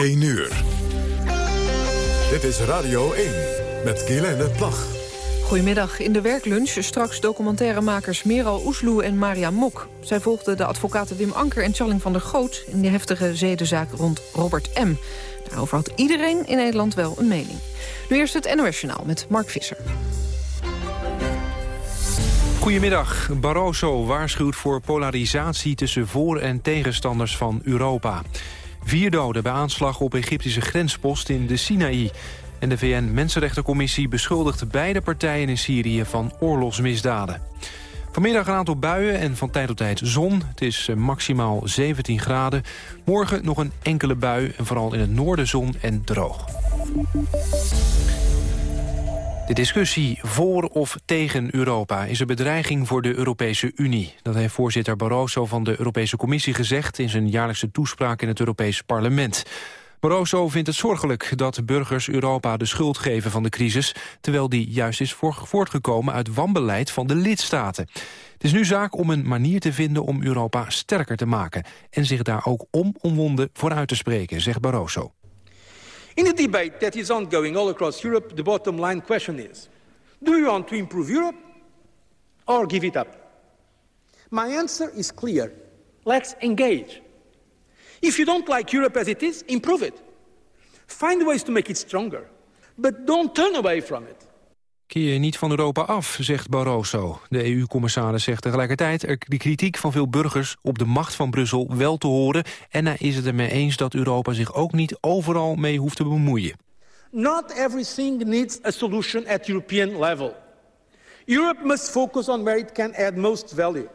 1 uur. Dit is Radio 1 met Guylaine Plag. Goedemiddag. In de werklunch straks documentairemakers Meral Oesloe en Maria Mok. Zij volgden de advocaten Wim Anker en Challing van der Goot... in de heftige zedenzaak rond Robert M. Daarover had iedereen in Nederland wel een mening. Nu eerst het NOS Journaal met Mark Visser. Goedemiddag. Barroso waarschuwt voor polarisatie tussen voor- en tegenstanders van Europa. Vier doden bij aanslag op Egyptische grenspost in de Sinaï. En de VN-Mensenrechtencommissie beschuldigt beide partijen in Syrië van oorlogsmisdaden. Vanmiddag een aantal buien en van tijd tot tijd zon. Het is eh, maximaal 17 graden. Morgen nog een enkele bui en vooral in het noorden zon en droog. De discussie voor of tegen Europa is een bedreiging voor de Europese Unie. Dat heeft voorzitter Barroso van de Europese Commissie gezegd... in zijn jaarlijkse toespraak in het Europese parlement. Barroso vindt het zorgelijk dat burgers Europa de schuld geven van de crisis... terwijl die juist is voortgekomen uit wanbeleid van de lidstaten. Het is nu zaak om een manier te vinden om Europa sterker te maken... en zich daar ook omwonden voor uit te spreken, zegt Barroso. In the debate that is ongoing all across Europe, the bottom line question is, do you want to improve Europe or give it up? My answer is clear. Let's engage. If you don't like Europe as it is, improve it. Find ways to make it stronger. But don't turn away from it. Keer je niet van Europa af, zegt Barroso. De EU-commissaris zegt tegelijkertijd er de kritiek van veel burgers op de macht van Brussel wel te horen. En hij is het ermee eens dat Europa zich ook niet overal mee hoeft te bemoeien. Not everything needs a solution at European level. Europe must focus on where it can add most value.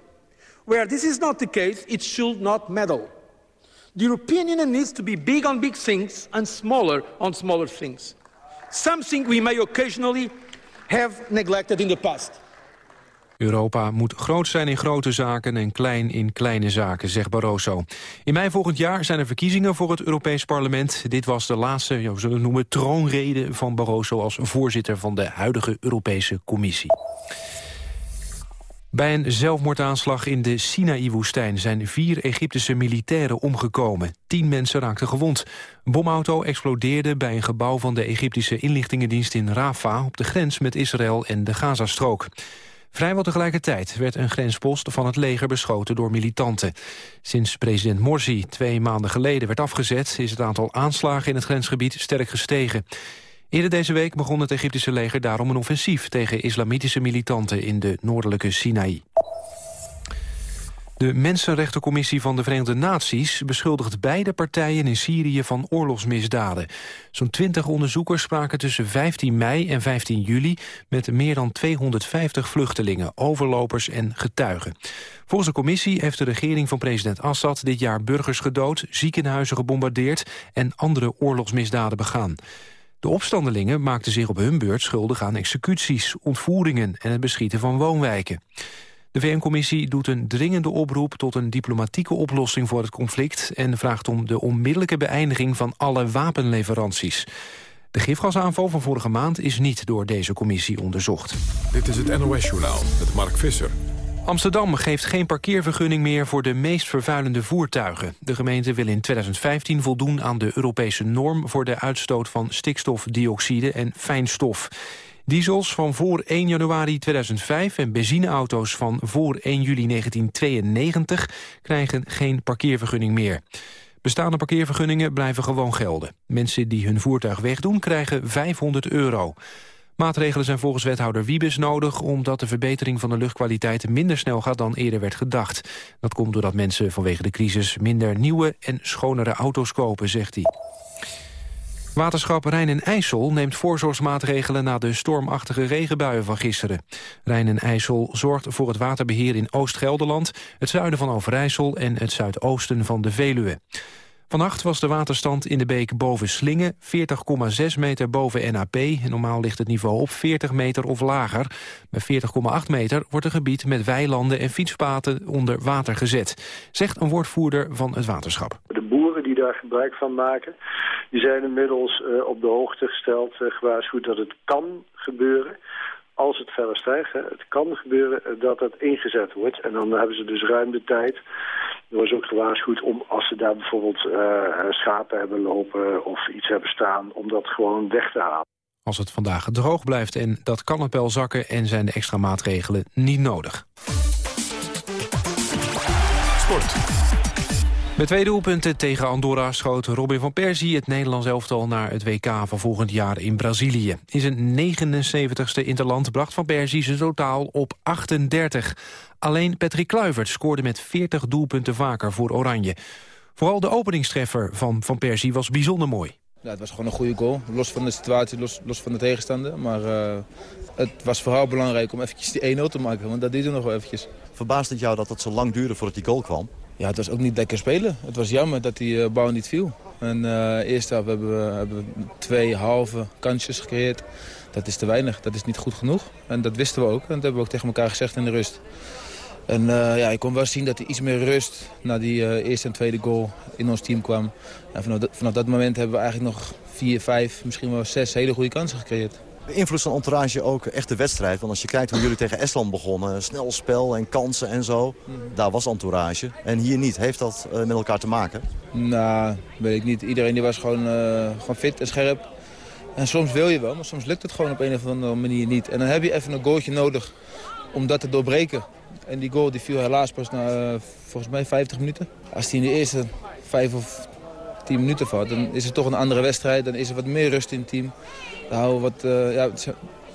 Where this is not the case, it should not meddle. The European Union needs to be big on big things and smaller on smaller things. Something we may occasionally have neglected in the past. Europa moet groot zijn in grote zaken en klein in kleine zaken, zegt Barroso. In mei volgend jaar zijn er verkiezingen voor het Europees Parlement. Dit was de laatste, we zullen noemen, troonrede van Barroso... als voorzitter van de huidige Europese Commissie. Bij een zelfmoordaanslag in de Sinaï-woestijn zijn vier Egyptische militairen omgekomen. Tien mensen raakten gewond. Een bomauto explodeerde bij een gebouw van de Egyptische inlichtingendienst in Rafah... op de grens met Israël en de Gazastrook. Vrijwel tegelijkertijd werd een grenspost van het leger beschoten door militanten. Sinds president Morsi twee maanden geleden werd afgezet... is het aantal aanslagen in het grensgebied sterk gestegen. Eerder deze week begon het Egyptische leger daarom een offensief... tegen islamitische militanten in de noordelijke Sinaï. De Mensenrechtencommissie van de Verenigde Naties beschuldigt beide partijen in Syrië van oorlogsmisdaden. Zo'n 20 onderzoekers spraken tussen 15 mei en 15 juli met meer dan 250 vluchtelingen, overlopers en getuigen. Volgens de commissie heeft de regering van president Assad dit jaar burgers gedood, ziekenhuizen gebombardeerd en andere oorlogsmisdaden begaan. De opstandelingen maakten zich op hun beurt schuldig aan executies, ontvoeringen en het beschieten van woonwijken. De VN-commissie doet een dringende oproep tot een diplomatieke oplossing voor het conflict en vraagt om de onmiddellijke beëindiging van alle wapenleveranties. De gifgasaanval van vorige maand is niet door deze commissie onderzocht. Dit is het NOS-journaal met Mark Visser. Amsterdam geeft geen parkeervergunning meer voor de meest vervuilende voertuigen. De gemeente wil in 2015 voldoen aan de Europese norm... voor de uitstoot van stikstofdioxide en fijnstof. Diesels van voor 1 januari 2005 en benzineauto's van voor 1 juli 1992 krijgen geen parkeervergunning meer. Bestaande parkeervergunningen blijven gewoon gelden. Mensen die hun voertuig wegdoen krijgen 500 euro. Maatregelen zijn volgens wethouder Wiebes nodig... omdat de verbetering van de luchtkwaliteit minder snel gaat dan eerder werd gedacht. Dat komt doordat mensen vanwege de crisis minder nieuwe en schonere auto's kopen, zegt hij. Waterschap Rijn en IJssel neemt voorzorgsmaatregelen... na de stormachtige regenbuien van gisteren. Rijn en IJssel zorgt voor het waterbeheer in Oost-Gelderland... het zuiden van Overijssel en het zuidoosten van de Veluwe. Vannacht was de waterstand in de beek boven Slingen 40,6 meter boven NAP. Normaal ligt het niveau op 40 meter of lager. Bij 40,8 meter wordt een gebied met weilanden en fietspaten onder water gezet. Zegt een woordvoerder van het waterschap. De boeren die daar gebruik van maken, die zijn inmiddels uh, op de hoogte gesteld, uh, gewaarschuwd dat het kan gebeuren als het verder stijgt, hè, het kan gebeuren dat het ingezet wordt. En dan hebben ze dus ruim de tijd. Er was ook gewaarschuwd om als ze daar bijvoorbeeld uh, schapen hebben lopen of iets hebben staan, om dat gewoon weg te halen. Als het vandaag droog blijft en dat kan het wel zakken en zijn de extra maatregelen niet nodig. Sport. Met twee doelpunten tegen Andorra schoot Robin van Persie... het Nederlands elftal naar het WK van volgend jaar in Brazilië. In zijn 79ste interland bracht Van Persie zijn totaal op 38. Alleen Patrick Kluivert scoorde met 40 doelpunten vaker voor Oranje. Vooral de openingstreffer van Van Persie was bijzonder mooi. Ja, het was gewoon een goede goal. Los van de situatie, los, los van de tegenstander. Maar uh, het was vooral belangrijk om eventjes die 1-0 te maken. Want dat duurde nog wel eventjes. Verbaast het jou dat het zo lang duurde voordat die goal kwam? Ja, het was ook niet lekker spelen. Het was jammer dat die uh, bal niet viel. En uh, eerst hebben we, hebben we twee halve kansjes gecreëerd. Dat is te weinig, dat is niet goed genoeg. En dat wisten we ook. En dat hebben we ook tegen elkaar gezegd in de rust. En uh, ja, ik kon wel zien dat er iets meer rust na die eerste en tweede goal in ons team kwam. En vanaf dat, vanaf dat moment hebben we eigenlijk nog vier, vijf, misschien wel zes hele goede kansen gecreëerd. Beïnvloedt zo'n entourage ook echt de wedstrijd? Want als je kijkt hoe jullie tegen Estland begonnen, snel spel en kansen en zo. Daar was entourage. En hier niet. Heeft dat uh, met elkaar te maken? Nou, weet ik niet. Iedereen die was gewoon, gewoon fit en scherp. En soms wil je wel, maar soms lukt het gewoon op een of andere manier niet. En dan heb je even een goaltje nodig om dat te doorbreken. En die goal die viel helaas pas na uh, volgens mij 50 minuten. Als die in de eerste 5 of 10 minuten valt, dan is het toch een andere wedstrijd. Dan is er wat meer rust in het team. We wat, uh, ja,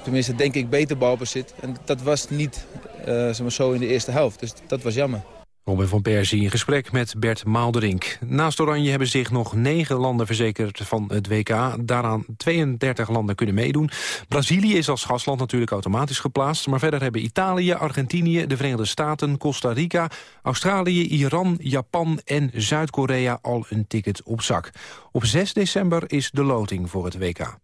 tenminste denk ik, beter balbezit. En dat was niet zeg maar zo in de eerste helft. Dus dat was jammer. Robin van Persie in gesprek met Bert Maalderink. Naast Oranje hebben zich nog negen landen verzekerd van het WK. Daaraan 32 landen kunnen meedoen. Brazilië is als gastland natuurlijk automatisch geplaatst. Maar verder hebben Italië, Argentinië, de Verenigde Staten, Costa Rica... Australië, Iran, Japan en Zuid-Korea al een ticket op zak. Op 6 december is de loting voor het WK.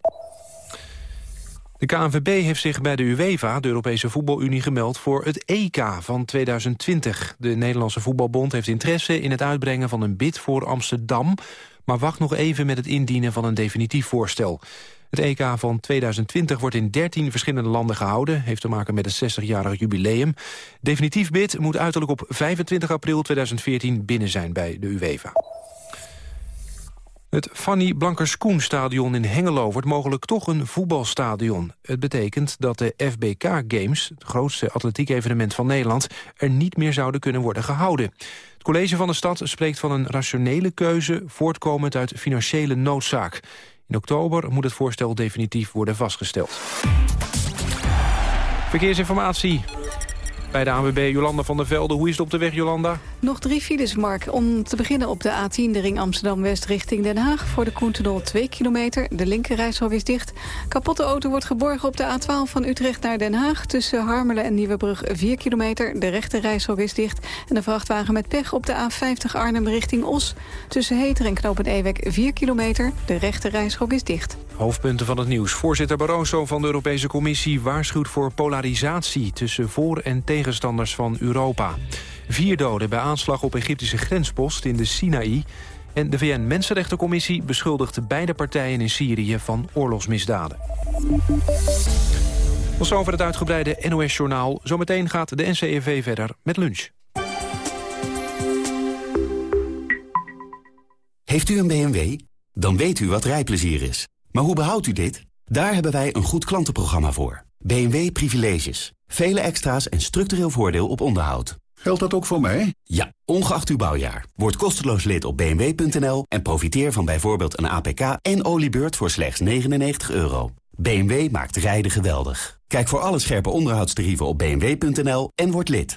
De KNVB heeft zich bij de UEFA, de Europese Voetbalunie, gemeld voor het EK van 2020. De Nederlandse Voetbalbond heeft interesse in het uitbrengen van een bid voor Amsterdam, maar wacht nog even met het indienen van een definitief voorstel. Het EK van 2020 wordt in 13 verschillende landen gehouden. Heeft te maken met het 60-jarig jubileum. Definitief bid moet uiterlijk op 25 april 2014 binnen zijn bij de UEFA. Het Fanny Blankers-Koen-stadion in Hengelo wordt mogelijk toch een voetbalstadion. Het betekent dat de FBK Games, het grootste atletiek evenement van Nederland, er niet meer zouden kunnen worden gehouden. Het college van de stad spreekt van een rationele keuze voortkomend uit financiële noodzaak. In oktober moet het voorstel definitief worden vastgesteld. Verkeersinformatie bij de ANWB Jolanda van der Velde. Hoe is het op de weg, Jolanda? Nog drie files, Mark. Om te beginnen op de A10, de ring Amsterdam-West richting Den Haag. Voor de Koentenol 2 kilometer. De linkerrijstrook is dicht. Kapotte auto wordt geborgen op de A12 van Utrecht naar Den Haag. Tussen Harmelen en Nieuwebrug 4 kilometer. De rechterrijstrook is dicht. En de vrachtwagen met pech op de A50 Arnhem richting Os. Tussen Heter en Knopen Ewek 4 kilometer. De rechterrijstrook is dicht. Hoofdpunten van het nieuws. Voorzitter Barroso van de Europese Commissie waarschuwt voor polarisatie tussen voor- en tegenstanders van Europa. Vier doden bij aanslag op Egyptische grenspost in de Sinaï. En de VN-Mensenrechtencommissie beschuldigt beide partijen in Syrië van oorlogsmisdaden. Tot zover het uitgebreide NOS-journaal. Zometeen gaat de NCEV verder met lunch. Heeft u een BMW? Dan weet u wat rijplezier is. Maar hoe behoudt u dit? Daar hebben wij een goed klantenprogramma voor. BMW Privileges. Vele extra's en structureel voordeel op onderhoud. Geldt dat ook voor mij? Ja, ongeacht uw bouwjaar. Word kosteloos lid op bmw.nl en profiteer van bijvoorbeeld een APK en oliebeurt voor slechts 99 euro. BMW maakt rijden geweldig. Kijk voor alle scherpe onderhoudstarieven op bmw.nl en word lid.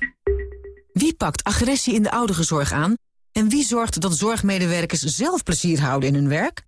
Wie pakt agressie in de ouderenzorg aan? En wie zorgt dat zorgmedewerkers zelf plezier houden in hun werk?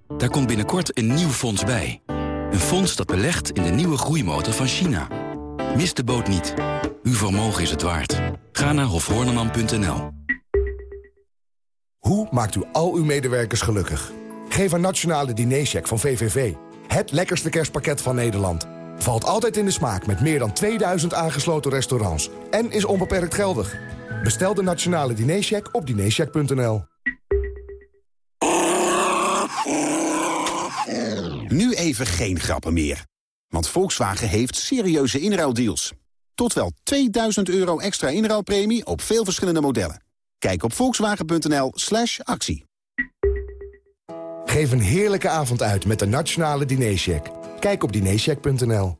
Daar komt binnenkort een nieuw fonds bij. Een fonds dat belegt in de nieuwe groeimotor van China. Mis de boot niet. Uw vermogen is het waard. Ga naar hofhoorneman.nl. Hoe maakt u al uw medewerkers gelukkig? Geef een nationale dinercheck van VVV. Het lekkerste kerstpakket van Nederland. Valt altijd in de smaak met meer dan 2000 aangesloten restaurants. En is onbeperkt geldig. Bestel de nationale dinercheck op dinercheck.nl. Nu even geen grappen meer. Want Volkswagen heeft serieuze inruildeals. Tot wel 2000 euro extra inruilpremie op veel verschillende modellen. Kijk op volkswagen.nl slash actie. Geef een heerlijke avond uit met de nationale dinercheck. Kijk op dinercheck.nl.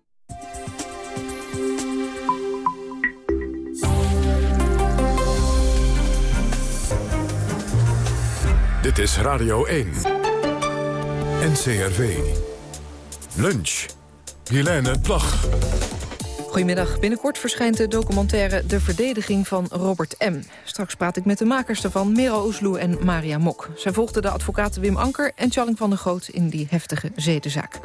Dit is Radio 1. NCRV. Lunch. Helene Plag. Goedemiddag. Binnenkort verschijnt de documentaire De Verdediging van Robert M. Straks praat ik met de makers ervan, Merel Oesloe en Maria Mok. Zij volgden de advocaten Wim Anker en Tjalling van der Goot in die heftige zedenzaak.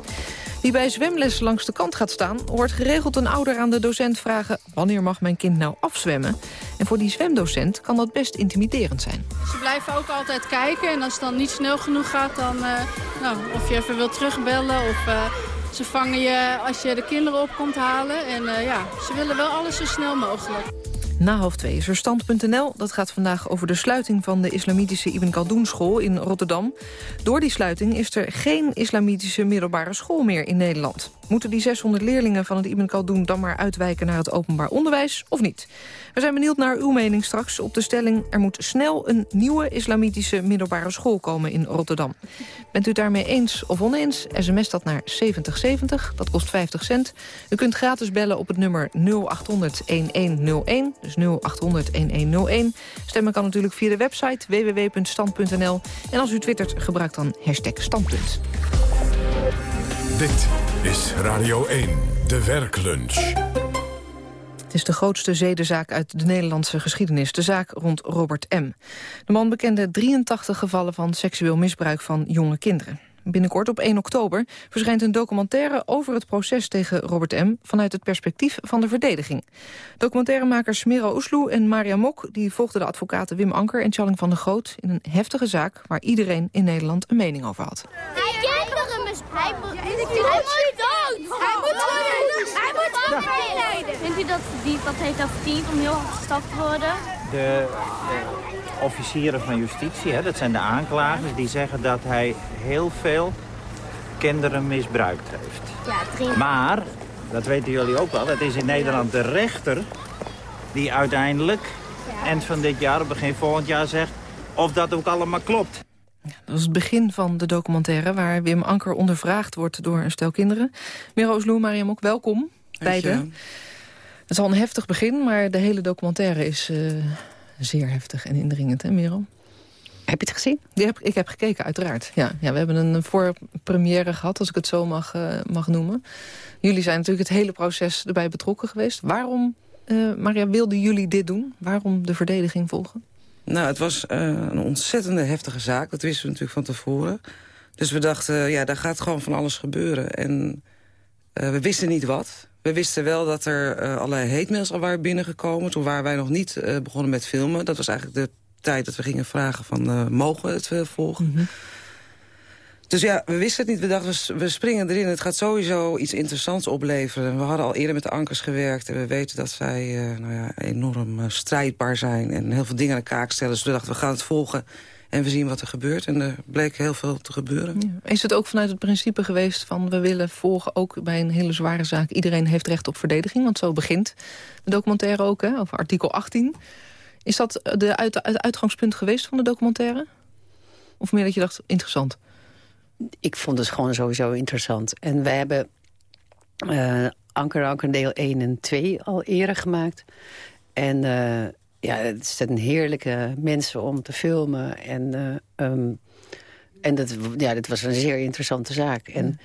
Wie bij zwemles langs de kant gaat staan... hoort geregeld een ouder aan de docent vragen... wanneer mag mijn kind nou afzwemmen? En voor die zwemdocent kan dat best intimiderend zijn. Ze blijven ook altijd kijken en als het dan niet snel genoeg gaat... dan uh, nou, of je even wilt terugbellen of... Uh, ze vangen je als je de kinderen op komt halen. En uh, ja, ze willen wel alles zo snel mogelijk. Na half twee is er stand.nl. Dat gaat vandaag over de sluiting van de islamitische Ibn Khaldun school in Rotterdam. Door die sluiting is er geen islamitische middelbare school meer in Nederland. Moeten die 600 leerlingen van het Ibn Khaldun dan maar uitwijken naar het openbaar onderwijs of niet? We zijn benieuwd naar uw mening straks op de stelling... er moet snel een nieuwe islamitische middelbare school komen in Rotterdam. Bent u daarmee eens of oneens? SMS dat naar 7070, dat kost 50 cent. U kunt gratis bellen op het nummer 0800-1101, dus 0800-1101. Stemmen kan natuurlijk via de website www.stand.nl. En als u twittert, gebruik dan hashtag standpunt. Dit is Radio 1, de werklunch. Het is de grootste zedenzaak uit de Nederlandse geschiedenis. De zaak rond Robert M. De man bekende 83 gevallen van seksueel misbruik van jonge kinderen. Binnenkort op 1 oktober verschijnt een documentaire over het proces tegen Robert M. vanuit het perspectief van de verdediging. Documentairemakers Miro Oesloe en Maria Mok die volgden de advocaten Wim Anker en Challing van der Groot in een heftige zaak waar iedereen in Nederland een mening over had. Hij Hij moet dood. Hij moet dood. Hij moet dood. Vindt u dat verdient, dat heeft dat verdiend om heel hard gestraft te worden? De, de officieren van justitie, hè, dat zijn de aanklagers, die zeggen dat hij heel veel kinderen misbruikt heeft. Ja, drie. Maar, dat weten jullie ook wel, het is in Nederland de rechter die uiteindelijk eind van dit jaar of begin volgend jaar zegt of dat ook allemaal klopt. Dat is het begin van de documentaire waar Wim Anker ondervraagd wordt door een stel kinderen. Miro Loe, Mariam ook welkom. Beide. Het is al een heftig begin, maar de hele documentaire is uh, zeer heftig en indringend, hè Miro? Heb je het gezien? Heb, ik heb gekeken, uiteraard. Ja, ja, we hebben een voorpremière gehad, als ik het zo mag, uh, mag noemen. Jullie zijn natuurlijk het hele proces erbij betrokken geweest. Waarom, uh, Maria, wilden jullie dit doen? Waarom de verdediging volgen? Nou, het was uh, een ontzettende heftige zaak. Dat wisten we natuurlijk van tevoren. Dus we dachten, ja, daar gaat gewoon van alles gebeuren. En uh, we wisten niet wat. We wisten wel dat er uh, allerlei heetmails al waren binnengekomen. Toen waren wij nog niet begonnen met filmen. Dat was eigenlijk de tijd dat we gingen vragen van... Mogen we het volgen? -hmm. Dus ja, we wisten het niet. We dachten, we springen erin. Het gaat sowieso iets interessants opleveren. We hadden al eerder met de ankers gewerkt. En we weten dat zij uh, nou ja, enorm uh, strijdbaar zijn. En heel veel dingen aan de kaak stellen. Dus we dachten, we gaan het volgen. En we zien wat er gebeurt. En er bleek heel veel te gebeuren. Is het ook vanuit het principe geweest van... we willen volgen ook bij een hele zware zaak... iedereen heeft recht op verdediging? Want zo begint de documentaire ook, hè, over artikel 18. Is dat de het uitgangspunt geweest van de documentaire? Of meer dat je dacht, interessant? Ik vond het gewoon sowieso interessant. En wij hebben uh, Anker Anker deel 1 en 2 al eerder gemaakt. En uh, ja, het zijn heerlijke mensen om te filmen. En, uh, um, en dat, ja, dat was een zeer interessante zaak. En,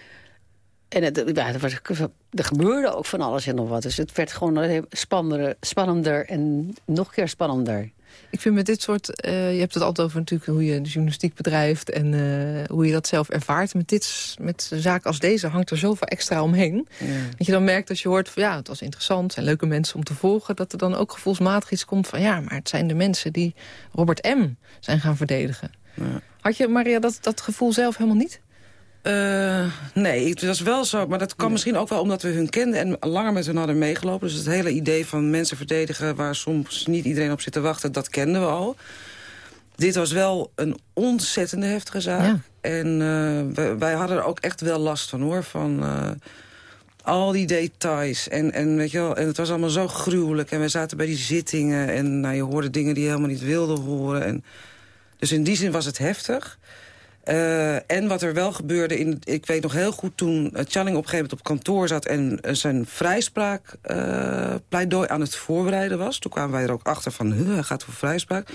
en het was, er gebeurde ook van alles en nog wat. Dus het werd gewoon spannender, spannender en nog een keer spannender. Ik vind met dit soort... Uh, je hebt het altijd over natuurlijk hoe je de journalistiek bedrijft... en uh, hoe je dat zelf ervaart. Met, dit, met zaken als deze hangt er zoveel extra omheen. Ja. Dat je dan merkt als je hoort van ja, het was interessant... het zijn leuke mensen om te volgen... dat er dan ook gevoelsmatig iets komt van... ja, maar het zijn de mensen die Robert M. zijn gaan verdedigen. Ja. Had je, Maria, dat, dat gevoel zelf helemaal niet? Uh, nee, het was wel zo. Maar dat kan misschien ook wel omdat we hun kenden... en langer met hun hadden meegelopen. Dus het hele idee van mensen verdedigen... waar soms niet iedereen op zit te wachten, dat kenden we al. Dit was wel een ontzettende heftige zaak. Ja. En uh, wij, wij, hadden er ook echt wel last van, hoor. Van uh, al die details. En, en, weet je wel, en het was allemaal zo gruwelijk. En we zaten bij die zittingen. En nou, je hoorde dingen die je helemaal niet wilde horen. En, dus in die zin was het heftig. Uh, en wat er wel gebeurde, in, ik weet nog heel goed toen uh, Channing op een gegeven moment op kantoor zat... en uh, zijn vrijspraak pleidooi aan het voorbereiden was. Toen kwamen wij er ook achter van, hij gaat voor vrijspraak.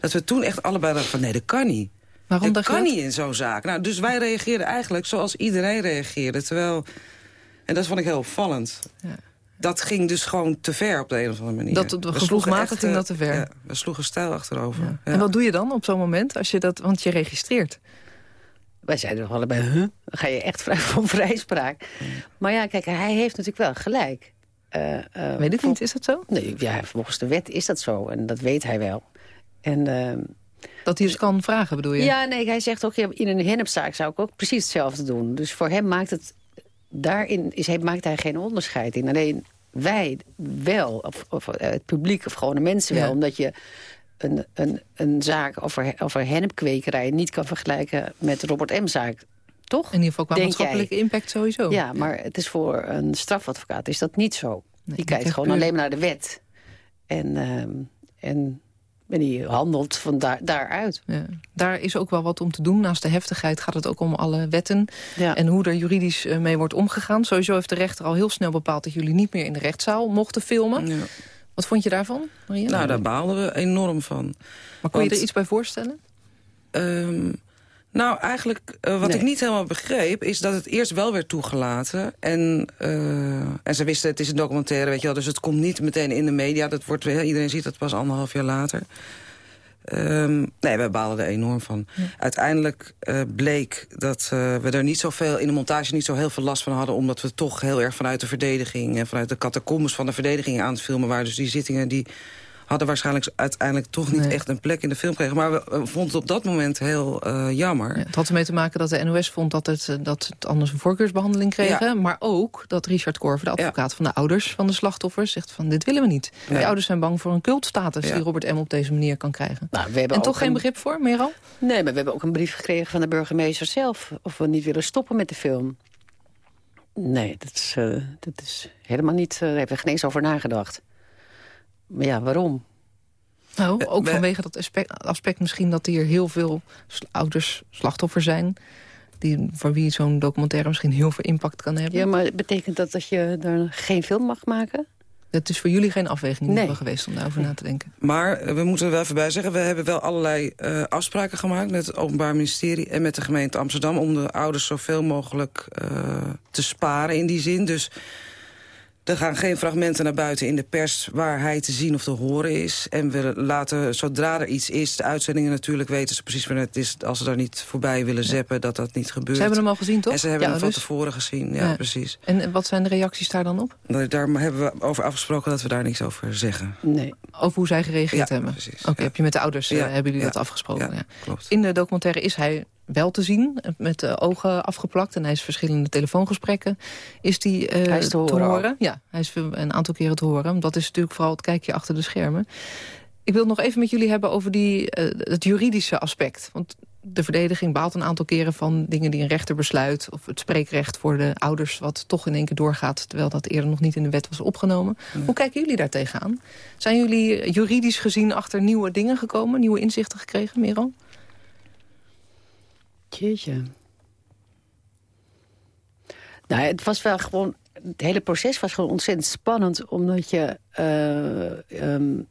Dat we toen echt allebei dachten van, nee, dat kan niet. Waarom dat kan niet in zo'n zaak. Nou, dus wij reageerden eigenlijk zoals iedereen reageerde. Terwijl, en dat vond ik heel opvallend... Ja dat ging dus gewoon te ver op de een of andere manier. Dat, gevoelsmatig ging dat te ver? Ja, we sloegen stijl achterover. Ja. En wat doe je dan op zo'n moment? Als je dat, want je registreert. Wij zeiden nog allebei, huh? Dan ga je echt vrij voor vrijspraak. Maar ja, kijk, hij heeft natuurlijk wel gelijk. Uh, uh, weet ik niet, is dat zo? Nee, ja, volgens de wet is dat zo. En dat weet hij wel. En... Uh, dat hij dus kan vragen, bedoel je? Ja, nee, hij zegt ook, in een hennepzaak zou ik ook precies hetzelfde doen. Dus voor hem maakt het, daarin is, maakt hij geen onderscheid in. Alleen wij wel, of, of het publiek of gewone mensen wel, omdat je een, een, een zaak over, over hennepkwekerij niet kan vergelijken met Robert M-zaak. Toch? In ieder geval qua maatschappelijke impact sowieso. Ja, maar het is voor een strafadvocaat is dat niet zo. die kijkt gewoon alleen maar naar de wet. En, uh, en, en die handelt van daar, daaruit. Ja. Daar is ook wel wat om te doen. Naast de heftigheid gaat het ook om alle wetten. Ja. En hoe er juridisch eh, mee wordt omgegaan. Sowieso heeft de rechter al heel snel bepaald... dat jullie niet meer in de rechtszaal mochten filmen. Ja. Wat vond je daarvan, Maria? Nou, daar baalden we enorm van. Maar kon je er iets bij voorstellen? Um, nou, eigenlijk, uh, wat ik niet helemaal begreep... is dat het eerst wel werd toegelaten. En, uh, en ze wisten, het is een documentaire, weet je wel... dus het komt niet meteen in de media. Dat wordt, iedereen ziet dat pas anderhalf jaar later. Um, nee, we baalden er enorm van. Uiteindelijk uh, bleek dat uh, we er niet zoveel in de montage niet zo heel veel last van hadden... omdat we toch heel erg vanuit de verdediging... en vanuit de catacombes van de verdediging aan het filmen waren. Dus die zittingen die hadden waarschijnlijk uiteindelijk toch niet echt een plek in de film gekregen. Maar we, vonden het op dat moment heel uh, jammer. Ja, het had ermee te maken dat de NOS vond dat het, dat het anders een voorkeursbehandeling kregen. Ja. Maar ook dat Richard Korver, de advocaat ja. van de ouders van de slachtoffers... zegt van dit willen we niet. Die ouders zijn bang voor een cultstatus die Robert M. op deze manier kan krijgen. Nou, we hebben en toch geen begrip voor, Meral? Nee, maar we hebben ook een brief gekregen van de burgemeester zelf... of we niet willen stoppen met de film. Nee, dat is, uh, dat is helemaal niet... Uh, daar hebben we geen eens over nagedacht. Maar ja, waarom? Nou, ook vanwege dat aspect, aspect misschien dat hier heel veel ouders slachtoffer zijn... Die, voor wie zo'n documentaire misschien heel veel impact kan hebben. Ja, maar betekent dat dat je er geen film mag maken? Het is voor jullie geen afweging nee. geweest om daarover na te denken. Maar eh, we moeten er wel even bij zeggen... we hebben wel allerlei uh, afspraken gemaakt met het Openbaar Ministerie... en met de gemeente Amsterdam... om de ouders zoveel mogelijk uh, te sparen in die zin. Dus er gaan geen fragmenten naar buiten in de pers waar hij te zien of te horen is. En we laten, zodra er iets is, de uitzendingen natuurlijk weten ze precies wanneer het is. Als ze daar niet voorbij willen zeppen, dat dat niet gebeurt. Ze hebben hem al gezien, toch? En ze hebben hem van dus... tevoren gezien, ja, ja, precies. En wat zijn de reacties daar dan op? Daar hebben we over afgesproken dat we daar niks over zeggen. Nee. Over hoe zij gereageerd hebben? Oké, okay, heb je met de ouders, uh, hebben jullie dat afgesproken? Ja, klopt. In de documentaire is hij wel te zien, met de ogen afgeplakt. En hij is verschillende telefoongesprekken is die, uh, hij is te horen. Te horen. Ja, hij is een aantal keren te horen. Dat is natuurlijk vooral het kijkje achter de schermen. Ik wil het nog even met jullie hebben over die, uh, het juridische aspect. Want de verdediging baalt een aantal keren van dingen die een rechter besluit... of het spreekrecht voor de ouders wat toch in één keer doorgaat... terwijl dat eerder nog niet in de wet was opgenomen. Hoe kijken jullie daar tegenaan? Zijn jullie juridisch gezien achter nieuwe dingen gekomen? Nieuwe inzichten gekregen, Merel? Jeetje. Nou, het was wel gewoon... Het hele proces was gewoon ontzettend spannend... omdat je... Uh, um,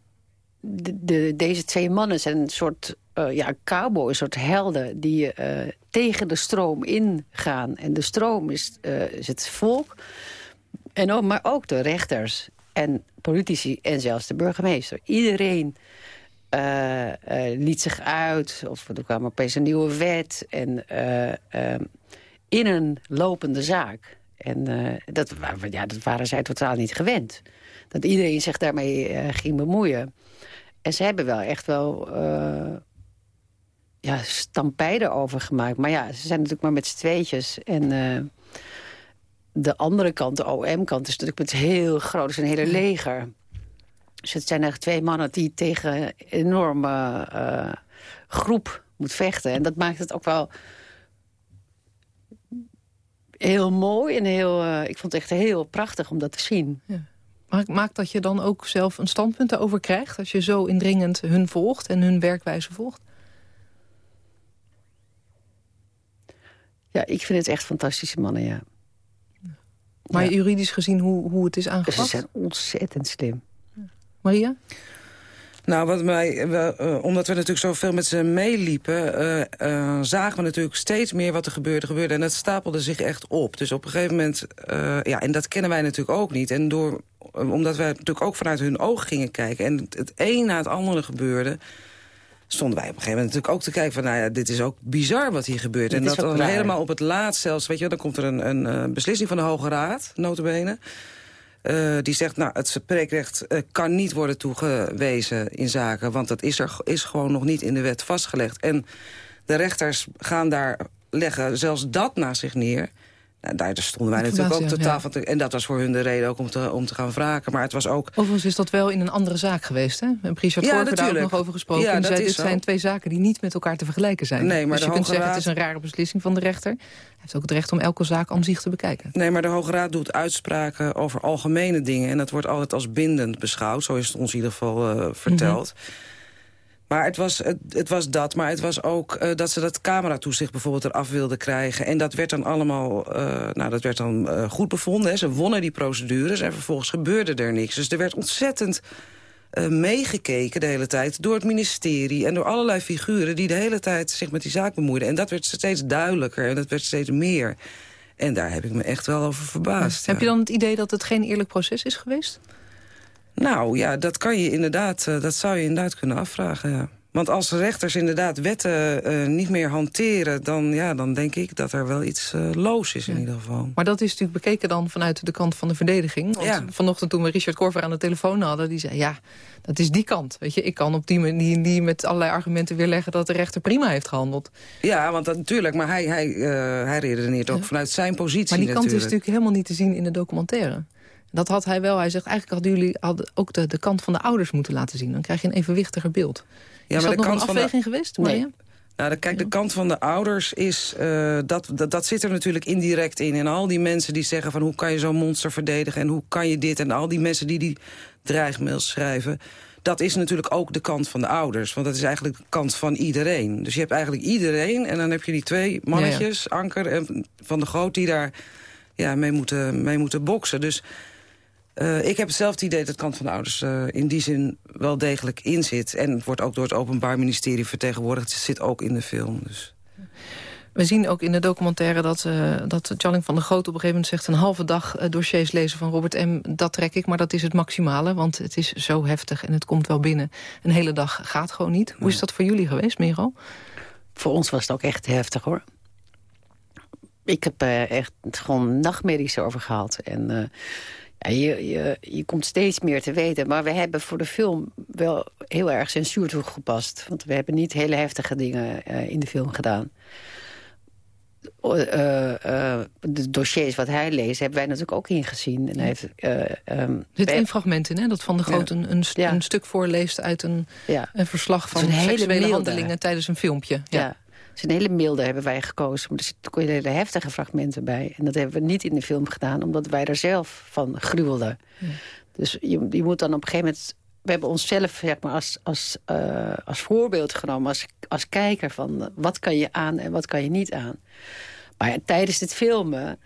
de, de, deze twee mannen zijn een soort uh, ja, cowboy, een soort helden... die uh, tegen de stroom ingaan. En de stroom is, is het volk. En ook, maar ook de rechters en politici en zelfs de burgemeester. Iedereen eh, eh, liet zich uit. Of er kwam opeens een nieuwe wet. En uh, in een lopende zaak. En dat, ja, dat waren zij totaal niet gewend. Dat iedereen zich daarmee ging bemoeien. En ze hebben wel echt wel ja, stampijden over gemaakt. Maar ja, ze zijn natuurlijk maar met z'n tweetjes. En de andere kant, de OM-kant, is natuurlijk met heel groot. is een hele leger. Dus het zijn eigenlijk twee mannen die tegen een enorme uh, groep moet vechten. En dat maakt het ook wel heel mooi en heel... Uh, ik vond het echt heel prachtig om dat te zien. Ja. Maar maakt dat je dan ook zelf een standpunt erover krijgt... als je zo indringend hun volgt en hun werkwijze volgt? Ja, ik vind het echt fantastische mannen, ja. Maar juridisch gezien hoe, hoe het is aangepakt? Ze zijn ontzettend slim. Maria? Nou, wat mij, uh, omdat we natuurlijk zoveel met ze meeliepen... Uh, uh, zagen we natuurlijk steeds meer wat er gebeurde, gebeurde. En dat stapelde zich echt op. Dus op een gegeven moment... ja, en dat kennen wij natuurlijk ook niet. En door, omdat wij natuurlijk ook vanuit hun ogen gingen kijken... en het een na het andere gebeurde stonden wij op een gegeven moment natuurlijk ook te kijken van... nou ja, dit is ook bizar wat hier gebeurt. en dat dan helemaal op het laatst zelfs, weet je dan komt er een, een beslissing van de Hoge Raad, notabene... Uh, die zegt, nou, het spreekrecht uh, kan niet worden toegewezen in zaken... want dat is, er, is gewoon nog niet in de wet vastgelegd. En de rechters gaan daar leggen zelfs dat naast zich neer... Nou, daar stonden wij natuurlijk ook totaal van En dat was voor hun de reden ook om te, om te gaan wraken. Maar het was ook... Overigens is dat wel in een andere zaak geweest, hè? Richard ja, daar ook nog over gesproken. Ja, en zei, dit zijn twee zaken die niet met elkaar te vergelijken zijn. Nee, maar dus je kunt zeggen, het is een rare beslissing van de rechter. Hij heeft ook het recht om elke zaak aan zich te bekijken. Nee, maar de Hoge Raad doet uitspraken over algemene dingen. En dat wordt altijd als bindend beschouwd. Zo is het ons in ieder geval uh, verteld. Mm maar het was, het, het, was dat, maar het was ook uh, dat ze dat cameratoezicht bijvoorbeeld eraf wilden krijgen. En dat werd dan allemaal uh, nou, dat werd dan, uh, goed bevonden. Hè. Ze wonnen die procedures en vervolgens gebeurde er niks. Dus er werd ontzettend meegekeken de hele tijd door het ministerie... en door allerlei figuren die de hele tijd zich met die zaak bemoeiden. En dat werd steeds duidelijker en dat werd steeds meer. En daar heb ik me echt wel over verbaasd. Heb je dan het idee dat het geen eerlijk proces is geweest? Nou ja, dat kan je inderdaad, uh, dat zou je inderdaad kunnen afvragen, ja. Want als rechters inderdaad wetten uh, niet meer hanteren... Dan, ja, dan denk ik dat er wel iets uh, loos is in ieder geval. Maar dat is natuurlijk bekeken dan vanuit de kant van de verdediging. Want ja. vanochtend toen we Richard Korver aan de telefoon hadden... die zei, ja, dat is die kant. Weet je, ik kan op die manier die met allerlei argumenten weerleggen... dat de rechter prima heeft gehandeld. Ja, want dat, natuurlijk, maar hij, hij, uh, hij redeneert ook vanuit zijn positie Maar die natuurlijk. kant is natuurlijk helemaal niet te zien in de documentaire. Dat had hij wel. Hij zegt, eigenlijk hadden jullie hadden ook de, de kant van de ouders moeten laten zien. Dan krijg je een evenwichtiger beeld. Ja, is maar dat nog een afweging geweest, Nee. Nou, de, kijk, de kant van de ouders is, uh, dat, dat, dat zit er natuurlijk indirect in. En al die mensen die zeggen van hoe kan je zo'n monster verdedigen... en hoe kan je dit en al die mensen die die dreigmails schrijven... dat is natuurlijk ook de kant van de ouders. Want dat is eigenlijk de kant van iedereen. Dus je hebt eigenlijk iedereen en dan heb je die twee mannetjes... Anker en Van de Groot, die daar ja, mee, moeten, mee moeten boksen. Dus uh, ik heb hetzelfde idee dat kant van de ouders uh, in die zin wel degelijk in zit. En het wordt ook door het Openbaar Ministerie vertegenwoordigd. Het zit ook in de film. Dus. We zien ook in de documentaire dat, uh, dat Charling van der Groot op een gegeven moment zegt... een halve dag dossiers lezen van Robert M. Dat trek ik, maar dat is het maximale. Want het is zo heftig en het komt wel binnen. Een hele dag gaat gewoon niet. Hoe is dat voor jullie geweest, Merel? Voor ons was het ook echt heftig, hoor. Ik heb echt gewoon nachtmerries over gehad. En je, je, je komt steeds meer te weten. Maar we hebben voor de film wel heel erg censuur toegepast. Want we hebben niet hele heftige dingen uh, in de film gedaan. Uh, uh, de dossiers wat hij leest, hebben wij natuurlijk ook ingezien. En heeft, um, Zit in fragmenten, hè? Dat Van de Groot ja. een, een, ja. een, stuk voorleest uit een, ja. een verslag van seksuele handelingen tijdens een filmpje. Ja. Een hele milde hebben wij gekozen. Maar er zitten hele heftige fragmenten bij. En dat hebben we niet in de film gedaan, omdat wij er zelf van gruwelden. Ja. Dus je, je moet dan op een gegeven moment... We hebben onszelf zeg maar, als, als, uh, als voorbeeld genomen, als, als kijker... van wat kan je aan en wat kan je niet aan. Maar ja, tijdens het filmen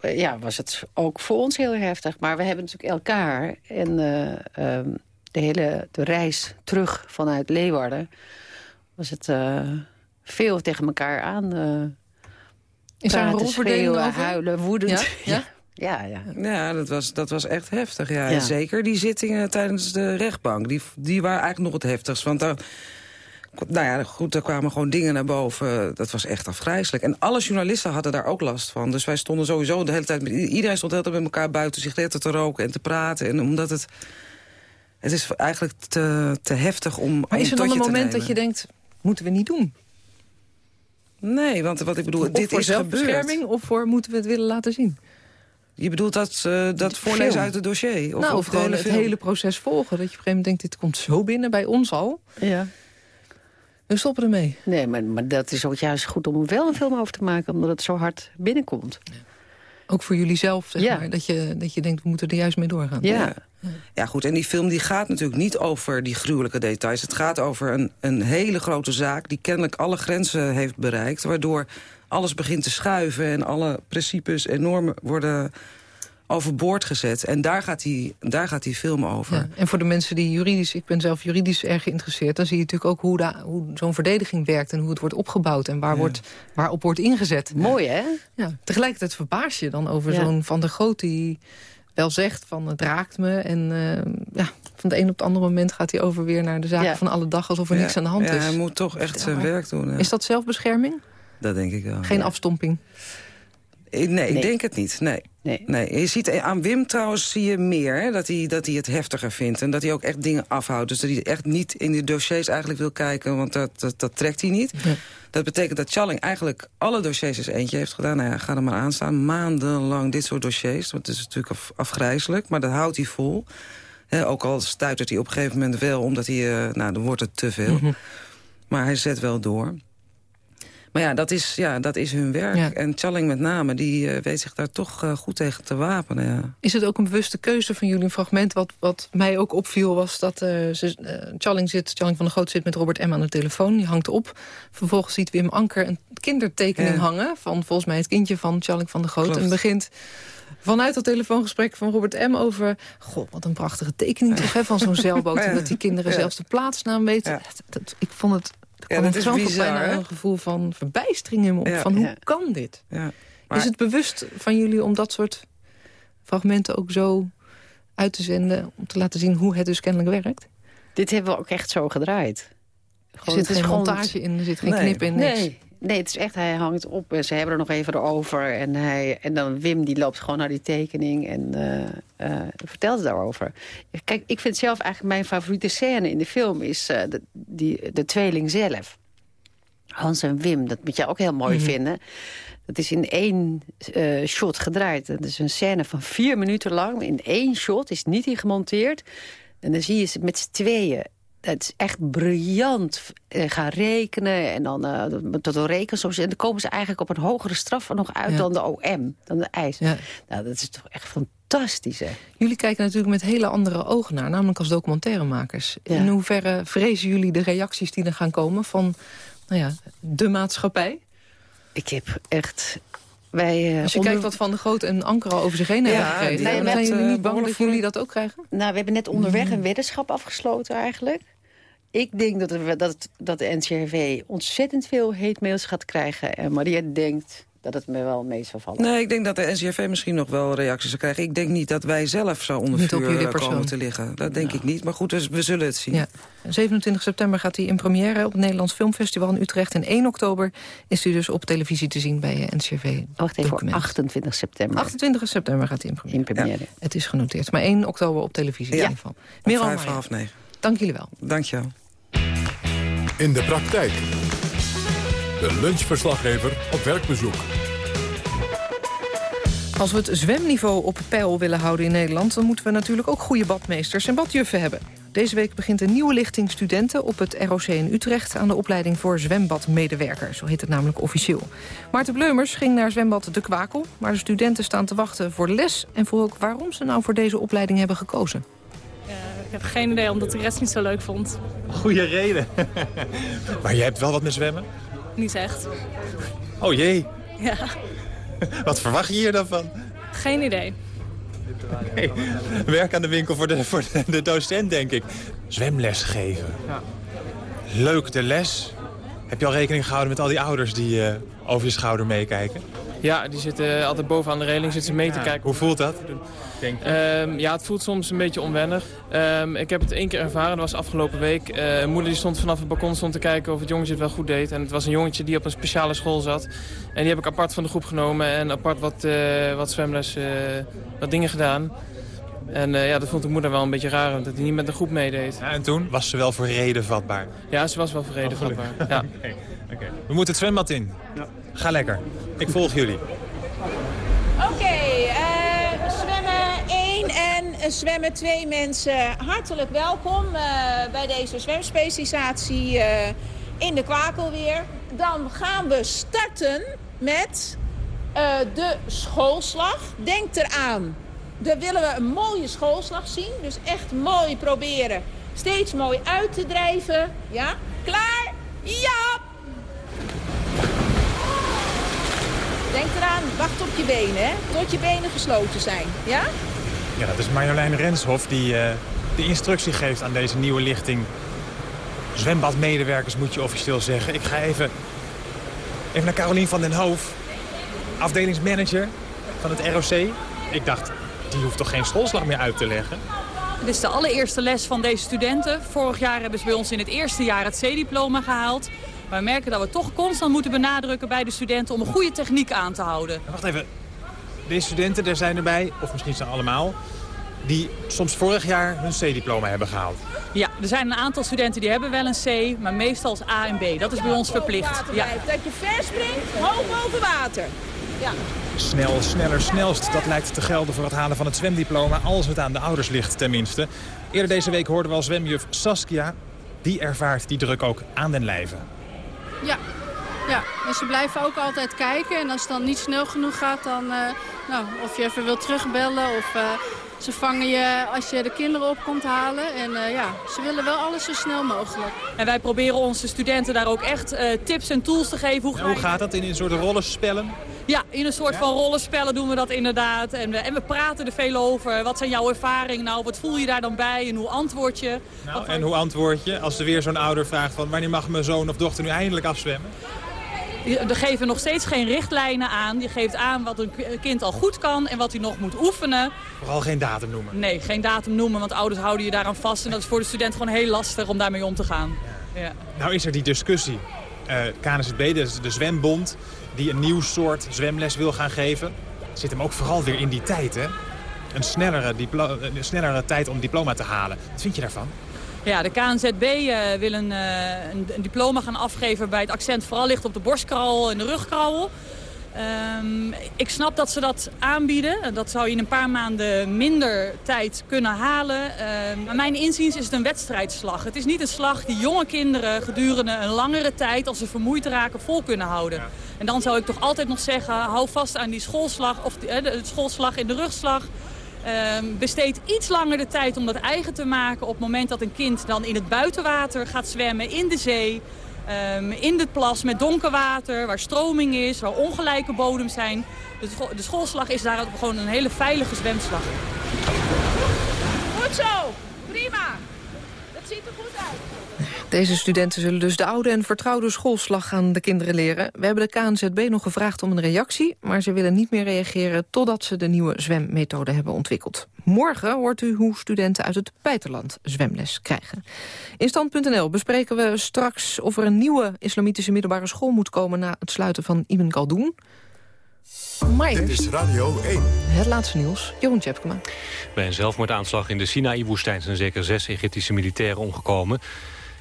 uh, ja, was het ook voor ons heel heftig. Maar we hebben natuurlijk elkaar. En uh, um, de hele de reis terug vanuit Leeuwarden was het veel tegen elkaar aan uh, Is daar een over? huilen, woedend. Ja? ja? Ja, ja. Ja, dat was, dat was echt heftig. Ja. Zeker die zittingen tijdens de rechtbank. Die, die waren eigenlijk nog het heftigst. Want daar, nou ja, goed, er kwamen gewoon dingen naar boven. Dat was echt afgrijzelijk. En alle journalisten hadden daar ook last van. Dus wij stonden sowieso de hele tijd... Met, iedereen stond de hele tijd met elkaar buiten sigaretten te roken en te praten. En omdat het... Het is eigenlijk te, te heftig om Maar om is er dan een moment dat je denkt, moeten we niet doen? Nee, want wat ik bedoel, Of dit voor is zelfbescherming of voor moeten we het willen laten zien? Je bedoelt dat, eh, dat voorlezen Film. uit het dossier? Of, nou, of of de gewoon het hele proces volgen. Dat je op een gegeven moment denkt, dit komt zo binnen bij ons al. Ja. We stoppen ermee. Nee, maar, maar dat is ook juist goed om er wel een film over te maken... omdat het zo hard binnenkomt. Ook voor jullie zelf, zeg Ja. maar. Dat je, dat je denkt, we moeten er juist mee doorgaan. Ja. Ja, goed. En die film die gaat natuurlijk niet over die gruwelijke details. Het gaat over een, een hele grote zaak die kennelijk alle grenzen heeft bereikt. Waardoor alles begint te schuiven en alle principes en normen worden overboord gezet. En daar gaat die, daar gaat die film over. Ja, En voor de mensen die juridisch, ik ben zelf juridisch erg geïnteresseerd... dan zie je natuurlijk ook hoe, hoe zo'n verdediging werkt... en hoe het wordt opgebouwd en waar wordt, waarop wordt ingezet. Mooi, hè? Ja, tegelijkertijd verbaas je dan over Ja. zo'n Van der Groot... die wel zegt van het raakt me. En eh, ja, van het een op het andere moment gaat hij over weer naar de zaken Ja. van alle dag... alsof er Ja, niks aan de hand ja, is. hij moet toch echt zijn werk doen. ja. Is dat zelfbescherming? Dat denk ik wel. Geen ja. afstomping? Nee, Nee. ik denk het niet. Nee. Nee. Je ziet eh, aan Wim trouwens zie je meer hè, dat, hij, dat hij het heftiger vindt. En dat hij ook echt dingen afhoudt. Dus dat hij echt niet in de dossiers eigenlijk wil kijken. Want dat, dat, dat trekt hij niet. Dat betekent dat Challing eigenlijk alle dossiers eens eentje heeft gedaan. Nou ja, ga er maar aan staan. Maandenlang dit soort dossiers. Want het is natuurlijk af- afgrijzelijk. Maar dat houdt hij vol. Ook al stuitert hij op een gegeven moment wel. Omdat hij, eh, nou dan wordt het te veel. Mhm. Maar hij zet wel door. Maar ja, dat is, ja, dat is hun werk. Ja. En Challing met name, die eh, weet zich daar toch eh, goed tegen te wapenen. Ja. Is het ook een bewuste keuze van jullie? Een fragment wat, wat mij ook opviel was dat eh ze, Challing, zit, Challing van der Goot zit met Robert M. aan de telefoon. Die hangt op. Vervolgens ziet Wim Anker een kindertekening Ja. hangen... van volgens mij het kindje van Challing van der Goot. Klopt. En begint vanuit dat telefoongesprek van Robert M. over... goh, wat een prachtige tekening toch, hè, van zo'n zeilboot. En dat die kinderen zelfs de plaatsnaam weten. Ja. Dat, dat- ik vond het... Er Ja, dat is bizar, bijna een gevoel van verbijstering in me op. Ja. Van hoe Ja. kan dit? Ja. Maar- Is het bewust van jullie om dat soort fragmenten ook zo uit te zenden... om te laten zien hoe het dus kennelijk werkt? Dit hebben we ook echt zo gedraaid. Er zit het is geen montage in, er zit geen Nee. knip in, niks. Nee, nee, het is echt, hij hangt op en ze hebben er nog even over. En, hij, en dan Wim, die loopt gewoon naar die tekening en eh, eh, vertelt daarover. Kijk, ik vind zelf eigenlijk mijn favoriete scène in de film... is eh, de, die, de tweeling zelf. Hans en Wim, dat moet jij ook heel mooi Mhm. vinden. Dat is in één shot gedraaid. Dat is een scène van vier minuten lang. In één shot, is niet in gemonteerd. En dan zie je ze met z'n tweeën. Het is echt briljant eh, gaan rekenen. En dan eh, tot een rekensom. En dan komen ze eigenlijk op een hogere straf nog uit Ja. dan de OM. Dan de eis. Ja. Nou, dat is toch echt fantastisch, hè? Jullie kijken natuurlijk met hele andere ogen naar, namelijk als documentairemakers. Ja. In hoeverre vrezen jullie de reacties die er gaan komen van nou ja, de maatschappij? Ik heb echt... Wij, eh, Als je onder- kijkt wat Van de Groot en Anker al over zich heen hebben Ja, gekregen. zijn jullie niet bang dat jullie dat ook krijgen? Nou, we hebben net onderweg een weddenschap afgesloten eigenlijk. Ik denk dat, we, dat, dat de NCRV ontzettend veel hate-mails gaat krijgen. En Maria denkt dat het me wel mee zal vallen. Nee, ik denk dat de NCRV misschien nog wel reacties zal krijgen. Ik denk niet dat wij zelf zo onder Niet op vuur jullie eh, persoon. komen te liggen. Dat denk ik niet. Maar goed, dus we zullen het zien. Ja. 27 september gaat hij in première op het Nederlands Filmfestival in Utrecht. En 1 oktober is hij dus op televisie te zien bij eh, NCRV. Wacht even, voor Document. 28 september 28 september gaat hij in première. in première. Het is genoteerd. Maar 1 oktober op televisie in Ja. ieder geval. Meijer, half negen. Dank jullie wel. Dank je wel. In de praktijk. De lunchverslaggever op werkbezoek. Als we het zwemniveau op peil willen houden in Nederland... dan moeten we natuurlijk ook goede badmeesters en badjuffen hebben. Deze week begint een nieuwe lichting studenten op het ROC in Utrecht... aan de opleiding voor zwembadmedewerker, zo heet het namelijk officieel. Maarten Bleumers ging naar zwembad De Kwakel... maar de studenten staan te wachten voor les... en vroeg ook waarom ze nou voor deze opleiding hebben gekozen. Ik heb geen idee, omdat ik de rest niet zo leuk vond. Goeie reden. maar je hebt wel wat met zwemmen? Niet echt. Oh jee, Ja, wat verwacht je hier dan van? geen idee. Werk aan de winkel voor de, voor de, de docent, denk ik. Zwemles geven. Ja. Leuk, de les. Heb je al rekening gehouden met al die ouders die eh, over je schouder meekijken? Ja, die zitten altijd bovenaan de reling zitten ze mee te kijken. Hoe voelt dat? Denk Um, ja, het voelt soms een beetje onwennig. Um, ik heb het één keer ervaren, dat was afgelopen week. Uh, een moeder die stond vanaf het balkon stond te kijken of het jongetje het wel goed deed. En het was een jongetje die op een speciale school zat. En die heb ik apart van de groep genomen en apart wat, uh, wat zwemles, uh, wat dingen gedaan. En uh, ja, dat vond de moeder wel een beetje raar, dat hij niet met de groep meedeed. Ja, en toen was ze wel voor reden vatbaar? Ja, ze was wel voor reden oh, vatbaar. Ja. okay. Okay. We moeten het zwembad in. Ja. Ga lekker. Ik volg jullie. Oké, okay, uh, zwemmen één en zwemmen twee mensen. Hartelijk welkom uh, bij deze zwemspecialisatie uh, in de Kwakelweer. Dan gaan we starten met de schoolslag. Denk eraan dan willen we een mooie schoolslag zien. Dus echt mooi proberen. Steeds mooi uit te drijven. Ja? Klaar? Ja! Denk eraan, wacht op je benen, hè? Tot je benen gesloten zijn. Ja? Ja, dat is Marjolein Renshoff die uh, de instructie geeft aan deze nieuwe lichting. Zwembadmedewerkers moet je officieel zeggen. Ik ga even, even naar Carolien van den Hoof, afdelingsmanager van het ROC. Ik dacht, die hoeft toch geen schoolslag meer uit te leggen? Dit is de allereerste les van deze studenten. Vorig jaar hebben ze bij ons in het eerste jaar het C-diploma gehaald. Maar we merken dat we toch constant moeten benadrukken bij de studenten... om een goede techniek aan te houden. Wacht even. Deze studenten, daar zijn erbij, of misschien zijn allemaal... die soms vorig jaar hun C-diploma hebben gehaald. Ja, er zijn een aantal studenten die hebben wel een C, maar meestal als A en B. Dat is bij ons verplicht. Ja. Dat je verspringt, hoog boven water. Ja. Snel, sneller, snelst. Dat lijkt te gelden voor het halen van het zwemdiploma... als het aan de ouders ligt, tenminste. Eerder deze week hoorden we al zwemjuf Saskia. Die ervaart die druk ook aan den lijve. Ja, ja. En ze blijven ook altijd kijken. En als het dan niet snel genoeg gaat, dan... Uh, nou, of je even wilt terugbellen of... Uh, ze vangen je als je de kinderen op komt halen. En uh, ja, ze willen wel alles zo snel mogelijk. En wij proberen onze studenten daar ook echt uh, tips en tools te geven. Hoe, ja, hoe gaat dat in een soort rollenspellen? Ja, in een soort ja? van rollenspellen doen we dat inderdaad. En we, en we praten er veel over. Wat zijn jouw ervaringen nou? Wat voel je daar dan bij? En hoe antwoord je? Nou, en hoe antwoord je als er weer zo'n ouder vraagt van... wanneer mag mijn zoon of dochter nu eindelijk afzwemmen? Er geven nog steeds geen richtlijnen aan. Je geeft aan wat een kind al goed kan en wat hij nog moet oefenen. Vooral geen datum noemen? Nee, geen datum noemen, want ouders houden je daaraan vast. En dat is voor de student gewoon heel lastig om daarmee om te gaan. Ja. Ja. Nou is er die discussie. Uh, KNSB, de, de zwembond, die een nieuw soort zwemles wil gaan geven. Zit hem ook vooral weer in die tijd, hè? Een snellere, een snellere tijd om diploma te halen. Wat vind je daarvan? Ja, de KNZB uh, wil een, uh, een, een, diploma gaan afgeven waarbij het accent vooral ligt op de borstkrabbel en de rugkrabbel. Um, ik snap dat ze dat aanbieden. Dat zou je in een paar maanden minder tijd kunnen halen. Um, maar mijn inziens is het een wedstrijdslag. Het is niet een slag die jonge kinderen gedurende een langere tijd... als ze vermoeid raken, vol kunnen houden. En dan zou ik toch altijd nog zeggen, hou vast aan die schoolslag... of de, de schoolslag in de rugslag... Um, besteed iets langer de tijd om dat eigen te maken... op het moment dat een kind dan in het buitenwater gaat zwemmen, in de zee... Um, in de plas met donker water, waar stroming is, waar ongelijke bodems zijn. De, de schoolslag is daar gewoon een hele veilige zwemslag. Goed zo, prima. Dat ziet er goed uit. Deze studenten zullen dus de oude en vertrouwde schoolslag aan de kinderen leren. We hebben de KNZB nog gevraagd om een reactie... maar ze willen niet meer reageren totdat ze de nieuwe zwemmethode hebben ontwikkeld. Morgen hoort u hoe studenten uit het buitenland zwemles krijgen. In Stand.nl bespreken we straks of er een nieuwe islamitische middelbare school moet komen... na het sluiten van Ibn Khaldun. Dit is Radio 1. Het laatste nieuws, Jeroen Tjepkema. Bij een zelfmoordaanslag in de Sinaï-woestijn zijn zeker zes Egyptische militairen omgekomen.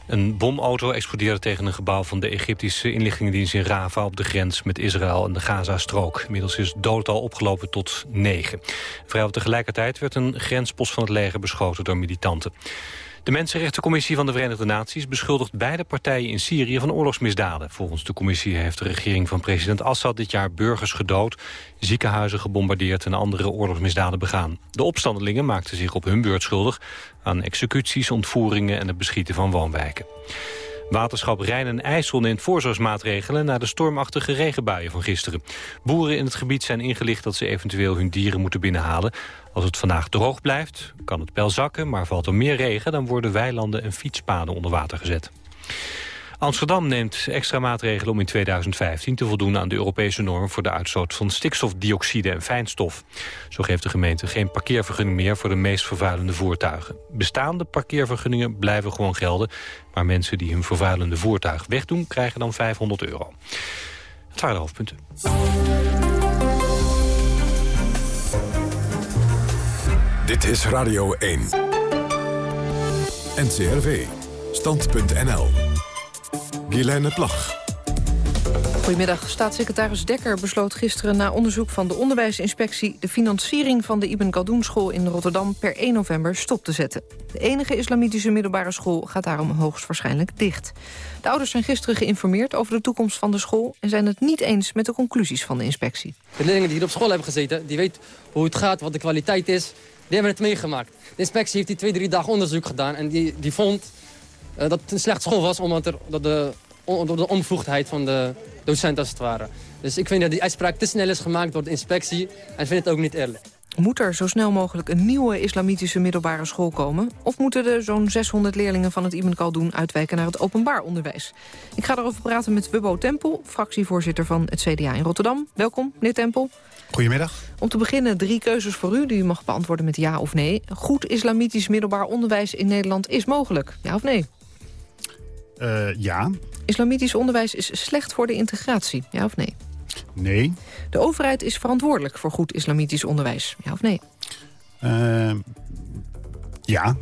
Een bomauto explodeerde tegen een gebouw van de Egyptische inlichtingendienst in Rafah op de grens met Israël en de Gazastrook. Inmiddels is het dodental opgelopen tot negen. Vrijwel tegelijkertijd werd een grenspost van het leger beschoten door militanten. De Mensenrechtencommissie van de Verenigde Naties beschuldigt beide partijen in Syrië van oorlogsmisdaden. Volgens de commissie heeft de regering van president Assad dit jaar burgers gedood, ziekenhuizen gebombardeerd en andere oorlogsmisdaden begaan. De opstandelingen maakten zich op hun beurt schuldig aan executies, ontvoeringen en het beschieten van woonwijken. Waterschap Rijn en IJssel neemt voorzorgsmaatregelen... na de stormachtige regenbuien van gisteren. Boeren in het gebied zijn ingelicht dat ze eventueel hun dieren moeten binnenhalen. Als het vandaag droog blijft, kan het peil zakken... maar valt er meer regen, dan worden weilanden en fietspaden onder water gezet. Amsterdam neemt extra maatregelen om in 2015 te voldoen aan de Europese norm voor de uitstoot van stikstofdioxide en fijnstof. Zo geeft de gemeente geen parkeervergunning meer voor de meest vervuilende voertuigen. Bestaande parkeervergunningen blijven gewoon gelden, maar mensen die hun vervuilende voertuig wegdoen krijgen dan 500 euro. Het waren de hoofdpunten. Dit is Radio 1. NCRV. Stand.nl. Guilaine Plag. Goedemiddag. Staatssecretaris Dekker besloot gisteren na onderzoek van de onderwijsinspectie... de financiering van de Ibn Galdoen school in Rotterdam per 1 november stop te zetten. De enige islamitische middelbare school gaat daarom hoogstwaarschijnlijk dicht. De ouders zijn gisteren geïnformeerd over de toekomst van de school... en zijn het niet eens met de conclusies van de inspectie. De leerlingen die hier op school hebben gezeten, die weten hoe het gaat, wat de kwaliteit is... die hebben het meegemaakt. De inspectie heeft die twee, drie dagen onderzoek gedaan... en die, die vond uh, dat het een slecht school was... omdat er dat de, on, de onbevoegdheid van de docenten als het ware. Dus ik vind dat die uitspraak te snel is gemaakt door de inspectie... en vind het ook niet eerlijk. Moet er zo snel mogelijk een nieuwe islamitische middelbare school komen? Of moeten de zo'n 600 leerlingen van het Ibn Khaldun uitwijken naar het openbaar onderwijs? Ik ga erover praten met Wubbo Tempel, fractievoorzitter van het CDA in Rotterdam. Welkom, meneer Tempel. Goedemiddag. Om te beginnen drie keuzes voor u die u mag beantwoorden met ja of nee. Goed islamitisch middelbaar onderwijs in Nederland is mogelijk, ja of nee? Uh, ja. Islamitisch onderwijs is slecht voor de integratie, ja of nee? Nee. De overheid is verantwoordelijk voor goed islamitisch onderwijs, ja of nee? Uh, ja.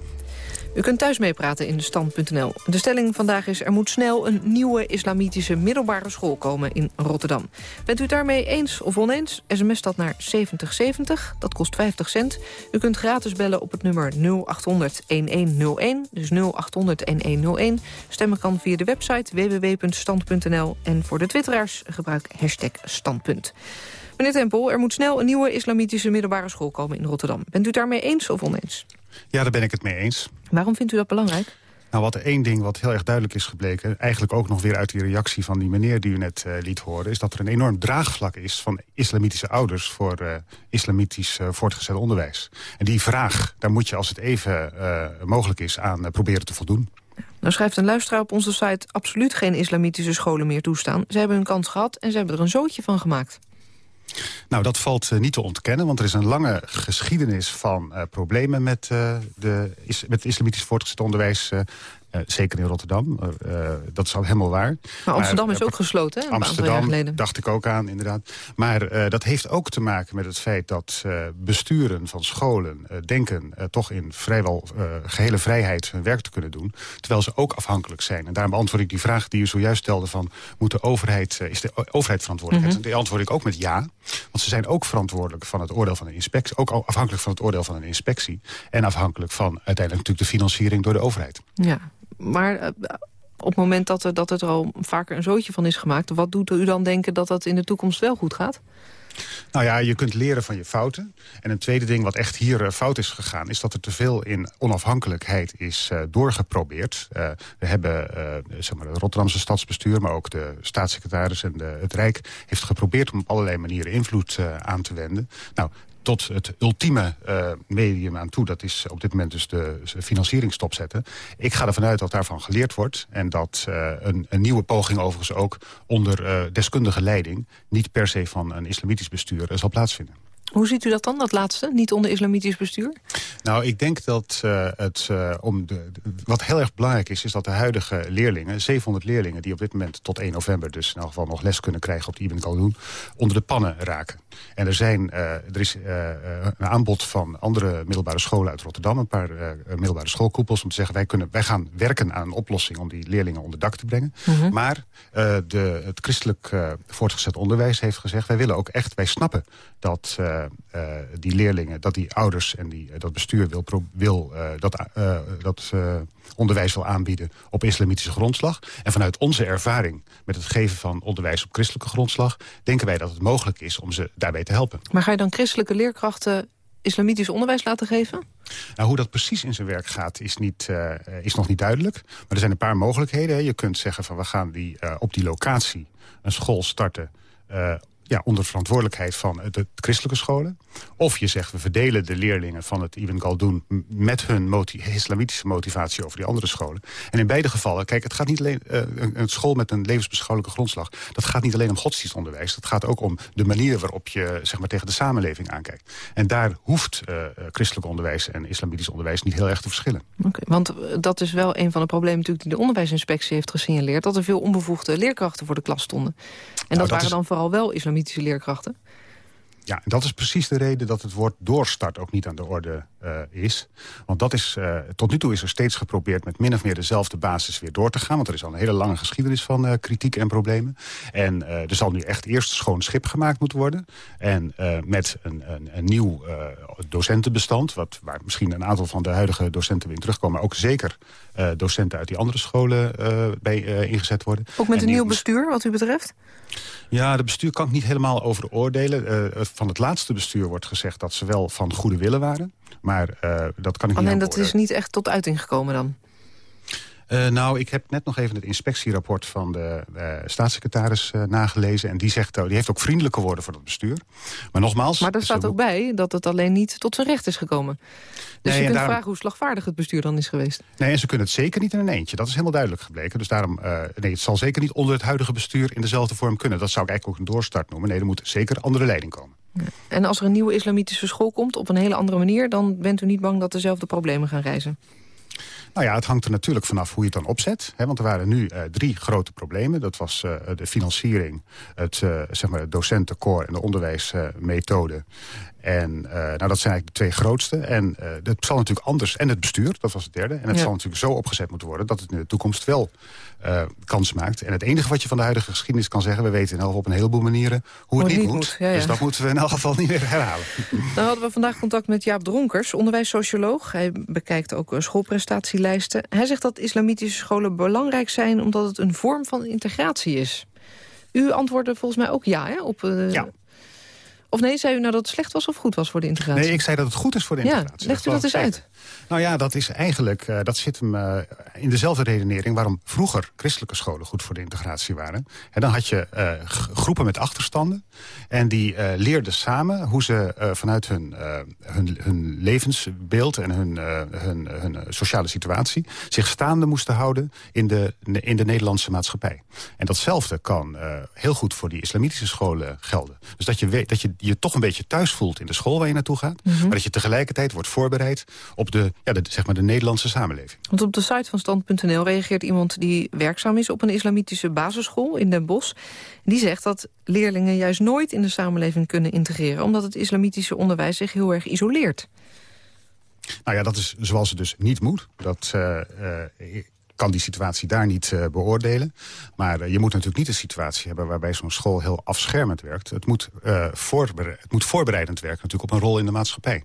U kunt thuis meepraten in stand.nl. De stelling vandaag is... er moet snel een nieuwe islamitische middelbare school komen in Rotterdam. Bent u daarmee eens of oneens? SMS dat naar 7070, dat kost 50 cent. U kunt gratis bellen op het nummer 0800-1101, dus 0800-1101. Stemmen kan via de website www.stand.nl. En voor de twitteraars gebruik hashtag standpunt. Meneer Tempel, er moet snel een nieuwe islamitische middelbare school komen in Rotterdam. Bent u daarmee eens of oneens? Ja, daar ben ik het mee eens. Waarom vindt u dat belangrijk? Nou, wat één ding wat heel erg duidelijk is gebleken... eigenlijk ook nog weer uit die reactie van die meneer die u net uh, liet horen... is dat er een enorm draagvlak is van islamitische ouders... voor uh, islamitisch uh, voortgezet onderwijs. En die vraag, daar moet je als het even mogelijk is aan proberen te voldoen. Nou schrijft een luisteraar op onze site... absoluut geen islamitische scholen meer toestaan. Ze hebben hun kans gehad en ze hebben er een zootje van gemaakt. Nou, dat valt uh, niet te ontkennen, want er is een lange geschiedenis van uh, problemen met, uh, de, is, met het islamitisch voortgezet onderwijs. Uh, zeker in Rotterdam, uh, dat is al helemaal waar. Maar Amsterdam maar, is ook gesloten, hè, een Amsterdam, jaar geleden. dacht ik ook aan, inderdaad. Maar dat heeft ook te maken met het feit dat besturen van scholen... denken toch in vrijwel gehele vrijheid hun werk te kunnen doen... terwijl ze ook afhankelijk zijn. En daarom beantwoord ik die vraag die u zojuist stelde... van moet de overheid, is de overheid verantwoordelijk? Mm -hmm. Die antwoord ik ook met ja. Want ze zijn ook verantwoordelijk van het oordeel van de inspectie... ook afhankelijk van het oordeel van een inspectie... en afhankelijk van uiteindelijk natuurlijk de financiering door de overheid. Ja, maar uh, op het moment dat er, dat er al vaker een zootje van is gemaakt... wat doet u dan denken dat dat in de toekomst wel goed gaat? Nou ja, je kunt leren van je fouten. En een tweede ding wat echt hier uh, fout is gegaan... is dat er te veel in onafhankelijkheid is uh, doorgeprobeerd. We hebben zeg maar het Rotterdamse stadsbestuur... maar ook de staatssecretaris en de, het Rijk... heeft geprobeerd om op allerlei manieren invloed aan te wenden. Nou, tot het ultieme uh, medium aan toe. Dat is op dit moment dus de financiering stopzetten. Ik ga ervan uit dat daarvan geleerd wordt. En dat uh, een, een, nieuwe poging overigens ook onder uh, deskundige leiding... niet per se van een islamitisch bestuur zal plaatsvinden. Hoe ziet u dat dan, dat laatste? Niet onder islamitisch bestuur? Nou, ik denk dat uh, het uh, om de, wat heel erg belangrijk is... is dat de huidige leerlingen, 700 leerlingen... die op dit moment tot 1 november dus in elk geval nog les kunnen krijgen... op de Ibn Khaldun, onder de pannen raken. En er, zijn, uh, er is een aanbod van andere middelbare scholen uit Rotterdam... een paar middelbare schoolkoepels om te zeggen... Wij, kunnen, wij gaan werken aan een oplossing om die leerlingen onder dak te brengen. Mm -hmm. Maar de, het christelijk voortgezet onderwijs heeft gezegd... wij willen ook echt, wij snappen dat... Uh, die leerlingen, dat die ouders en die, uh, dat bestuur wil, wil dat, dat onderwijs wil aanbieden op islamitische grondslag. En vanuit onze ervaring met het geven van onderwijs op christelijke grondslag... denken wij dat het mogelijk is om ze daarbij te helpen. Maar ga je dan christelijke leerkrachten islamitisch onderwijs laten geven? Nou, hoe dat precies in zijn werk gaat is, niet, uh, is nog niet duidelijk. Maar er zijn een paar mogelijkheden. Je kunt zeggen van we gaan die, uh, op die locatie een school starten... Uh, ja, onder verantwoordelijkheid van de christelijke scholen. Of je zegt, we verdelen de leerlingen van het Ibn Galdoen... met hun islamitische motivatie over die andere scholen. En in beide gevallen, kijk, het gaat niet alleen... Uh, een, school met een levensbeschouwelijke grondslag... dat gaat niet alleen om godsdienstonderwijs. Dat gaat ook om de manier waarop je zeg maar, tegen de samenleving aankijkt. En daar hoeft uh, christelijk onderwijs en islamitisch onderwijs... niet heel erg te verschillen. Okay, want dat is wel een van de problemen natuurlijk die de onderwijsinspectie heeft gesignaleerd... dat er veel onbevoegde leerkrachten voor de klas stonden. En nou, dat, waren dan vooral wel islamitische leerkrachten? Ja, en dat is precies de reden dat het woord doorstart ook niet aan de orde uh, is. Want dat is, uh, tot nu toe is er steeds geprobeerd met min of meer dezelfde basis weer door te gaan. Want er is al een hele lange geschiedenis van uh, kritiek en problemen. En er zal nu echt eerst schoon schip gemaakt moeten worden. En met een, een, een nieuw docentenbestand, wat, waar misschien een aantal van de huidige docenten weer in terugkomen. Maar ook zeker docenten uit die andere scholen bij ingezet worden. Ook met een nieuw bestuur wat u betreft? Ja, de bestuur kan ik niet helemaal over oordelen. van het laatste bestuur wordt gezegd dat ze wel van goede willen waren. Maar uh, dat kan ik Alleen niet dat is niet echt tot uiting gekomen dan? Uh, nou, ik heb net nog even het inspectierapport van de uh, staatssecretaris uh, nagelezen. En die, zegt, die heeft ook vriendelijke woorden voor het bestuur. Maar nogmaals... Maar er staat ook bij dat het alleen niet tot zijn recht is gekomen. Dus nee, je kunt daarom... vragen hoe slagvaardig het bestuur dan is geweest. Nee, en ze kunnen het zeker niet in een eentje. Dat is helemaal duidelijk gebleken. Dus daarom, nee, het zal zeker niet onder het huidige bestuur in dezelfde vorm kunnen. Dat zou ik eigenlijk ook een doorstart noemen. Nee, er moet zeker andere leiding komen. En als er een nieuwe islamitische school komt op een hele andere manier... dan bent u niet bang dat dezelfde problemen gaan reizen? Nou ja, het hangt er natuurlijk vanaf hoe je het dan opzet. Hè, want er waren nu uh, drie grote problemen. Dat was uh, de financiering, het, uh, zeg maar docentenkoor en de onderwijsmethode. En uh, nou, dat zijn eigenlijk de twee grootste. En uh, dat zal natuurlijk anders. En het bestuur, dat was het derde. En het ja. zal natuurlijk zo opgezet moeten worden... dat het in de toekomst wel uh, kans maakt. En het enige wat je van de huidige geschiedenis kan zeggen... we weten in elk op een heleboel manieren hoe het, niet, niet, moet. moet. Ja, ja. Dus dat moeten we in elk geval niet meer herhalen. Dan hadden we vandaag contact met Jaap Dronkers, onderwijssocioloog. Hij bekijkt ook schoolprestatielijsten. Hij zegt dat islamitische scholen belangrijk zijn... omdat het een vorm van integratie is. U antwoordde volgens mij ook ja, hè, op... ja. Of nee, zei u nou dat het slecht was of goed was voor de integratie? Nee, ik zei dat het goed is voor de integratie. Ja, legt u dat eens uit. Nou ja, dat is eigenlijk, uh, dat zit hem uh, in dezelfde redenering... waarom vroeger christelijke scholen goed voor de integratie waren. En dan had je uh, groepen met achterstanden. En die leerden samen hoe ze vanuit hun, hun, hun, levensbeeld... en hun, hun, hun sociale situatie zich staande moesten houden... in de, in de Nederlandse maatschappij. En datzelfde kan heel goed voor die islamitische scholen gelden. Dus dat je, weet, dat je je toch een beetje thuis voelt in de school waar je naartoe gaat... Mm -hmm. maar dat je tegelijkertijd wordt voorbereid op de, ja, de, zeg maar de Nederlandse samenleving. Want op de site van Stand.nl reageert iemand die werkzaam is... op een islamitische basisschool in Den Bosch. Die zegt dat leerlingen juist nooit in de samenleving kunnen integreren... omdat het islamitische onderwijs zich heel erg isoleert. Nou ja, dat is zoals het dus niet moet. Dat, uh, uh, kan die situatie daar niet uh, beoordelen. Maar uh, je moet natuurlijk niet een situatie hebben... waarbij zo'n school heel afschermend werkt. Het moet, uh, het moet voorbereidend werken natuurlijk op een rol in de maatschappij.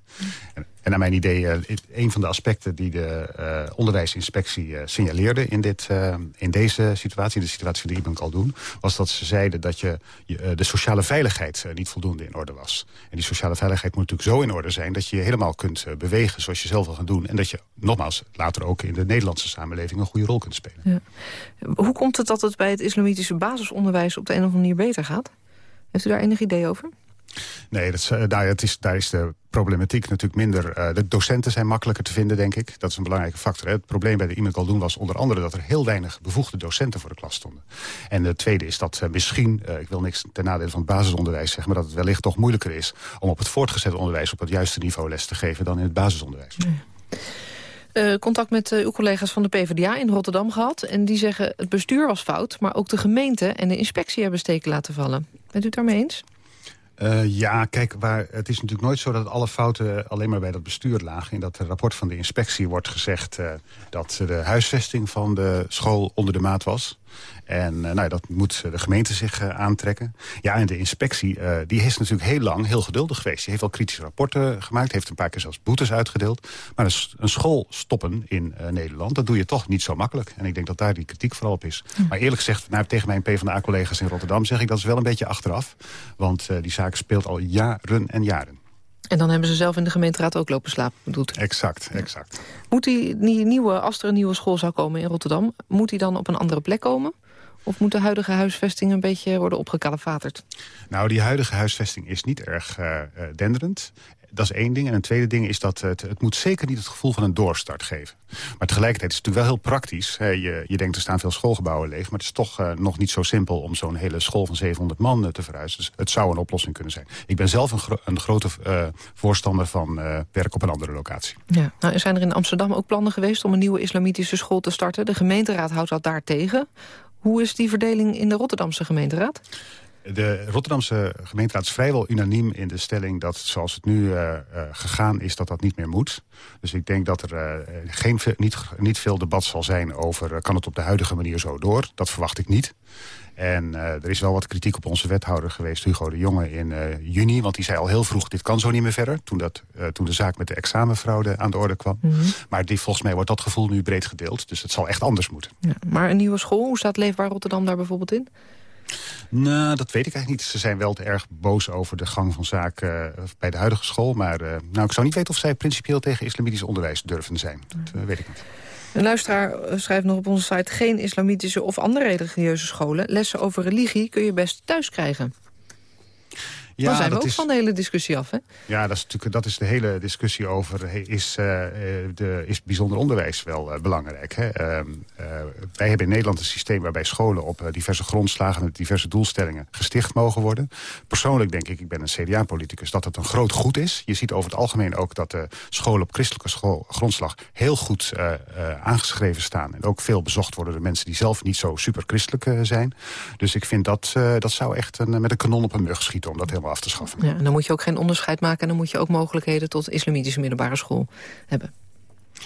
En, en naar mijn idee, een van de aspecten die de onderwijsinspectie signaleerde... In, dit, in deze situatie, in de situatie van de Ibn Kaldoen... was dat ze zeiden dat je, je de sociale veiligheid niet voldoende in orde was. En die sociale veiligheid moet natuurlijk zo in orde zijn... dat je je helemaal kunt bewegen zoals je zelf wil gaan doen. En dat je, nogmaals, later ook in de Nederlandse samenleving... een goede rol kunt spelen. Ja. Hoe komt het dat het bij het islamitische basisonderwijs op de een of andere manier beter gaat? Heeft u daar enig idee over? Nee, dat uh, daar, het is, daar is de problematiek natuurlijk minder. Uh, de docenten zijn makkelijker te vinden, denk ik. Dat is een belangrijke factor. Hè. Het probleem bij de Iemand Galdoen was onder andere... dat er heel weinig bevoegde docenten voor de klas stonden. En de tweede is dat uh, misschien, ik wil niks ten nadele van het basisonderwijs zeggen... maar dat het wellicht toch moeilijker is om op het voortgezet onderwijs... op het juiste niveau les te geven dan in het basisonderwijs. Uh, contact met uw collega's van de PvdA in Rotterdam gehad. En die zeggen het bestuur was fout, maar ook de gemeente en de inspectie hebben steken laten vallen. Bent u het daarmee eens? Uh, ja, kijk, waar, het is natuurlijk nooit zo dat alle fouten alleen maar bij dat bestuur lagen. In dat rapport van de inspectie wordt gezegd uh, dat de huisvesting van de school onder de maat was. En uh, nou, dat moet de gemeente zich uh, aantrekken. Ja, en de inspectie uh, die is natuurlijk heel lang heel geduldig geweest. Die heeft al kritische rapporten gemaakt. Heeft een paar keer zelfs boetes uitgedeeld. Maar een, een school stoppen in Nederland, dat doe je toch niet zo makkelijk. En ik denk dat daar die kritiek vooral op is. Maar eerlijk gezegd, nou, tegen mijn PvdA-collega's in Rotterdam... zeg ik dat is wel een beetje achteraf. Want die zaak speelt al jaren en jaren. En dan hebben ze zelf in de gemeenteraad ook lopen slapen, bedoelt Exact, exact. Moet die, die nieuwe, als er een nieuwe school zou komen in Rotterdam... moet die dan op een andere plek komen? Of moet de huidige huisvesting een beetje worden opgekalefaterd? Nou, die huidige huisvesting is niet erg uh, denderend dat is één ding. En een tweede ding is dat het, het moet zeker niet het gevoel van een doorstart geven. Maar tegelijkertijd is het natuurlijk wel heel praktisch. Je, je denkt er staan veel schoolgebouwen leeg. Maar het is toch uh, nog niet zo simpel om zo'n hele school van 700 man te verhuizen. Dus het zou een oplossing kunnen zijn. Ik ben zelf een, gro een grote uh, voorstander van werk op een andere locatie. Ja. Nou, zijn er in Amsterdam ook plannen geweest om een nieuwe islamitische school te starten? De gemeenteraad houdt dat daar tegen. Hoe is die verdeling in de Rotterdamse gemeenteraad? De Rotterdamse gemeenteraad is vrijwel unaniem in de stelling... dat zoals het nu uh, uh, gegaan is, dat dat niet meer moet. Dus ik denk dat er uh, geen, niet, niet veel debat zal zijn over... kan het op de huidige manier zo door? Dat verwacht ik niet. En er is wel wat kritiek op onze wethouder geweest, Hugo de Jonge, in juni. Want die zei al heel vroeg, dit kan zo niet meer verder. Toen, dat, toen de zaak met de examenfraude aan de orde kwam. Mm -hmm. Maar die, volgens mij wordt dat gevoel nu breed gedeeld. Dus het zal echt anders moeten. Ja, maar een nieuwe school, hoe staat Leefbaar Rotterdam daar bijvoorbeeld in? Nou, dat weet ik eigenlijk niet. Ze zijn wel te erg boos over de gang van zaken uh, bij de huidige school. Maar uh, nou, ik zou niet weten of zij principieel tegen islamitisch onderwijs durven zijn. Dat uh, weet ik niet. Een luisteraar schrijft nog op onze site... geen islamitische of andere religieuze scholen. Lessen over religie kun je best thuis krijgen. Ja, Dan zijn we ook is, van de hele discussie af, hè? Ja, dat is, natuurlijk, dat is de hele discussie over... is, uh, de, is bijzonder onderwijs wel uh, belangrijk. Hè? Uh, wij hebben in Nederland een systeem waarbij scholen... op diverse grondslagen met diverse doelstellingen gesticht mogen worden. Persoonlijk denk ik, ik ben een CDA-politicus... dat het een groot goed is. Je ziet over het algemeen ook dat de scholen op christelijke school, grondslag... heel goed aangeschreven staan. En ook veel bezocht worden door mensen die zelf niet zo super christelijk zijn. Dus ik vind dat, dat zou echt een, met een kanon op een mug schieten... om dat helemaal af te schaffen. Ja, en dan moet je ook geen onderscheid maken... en dan moet je ook mogelijkheden tot islamitische middelbare school hebben.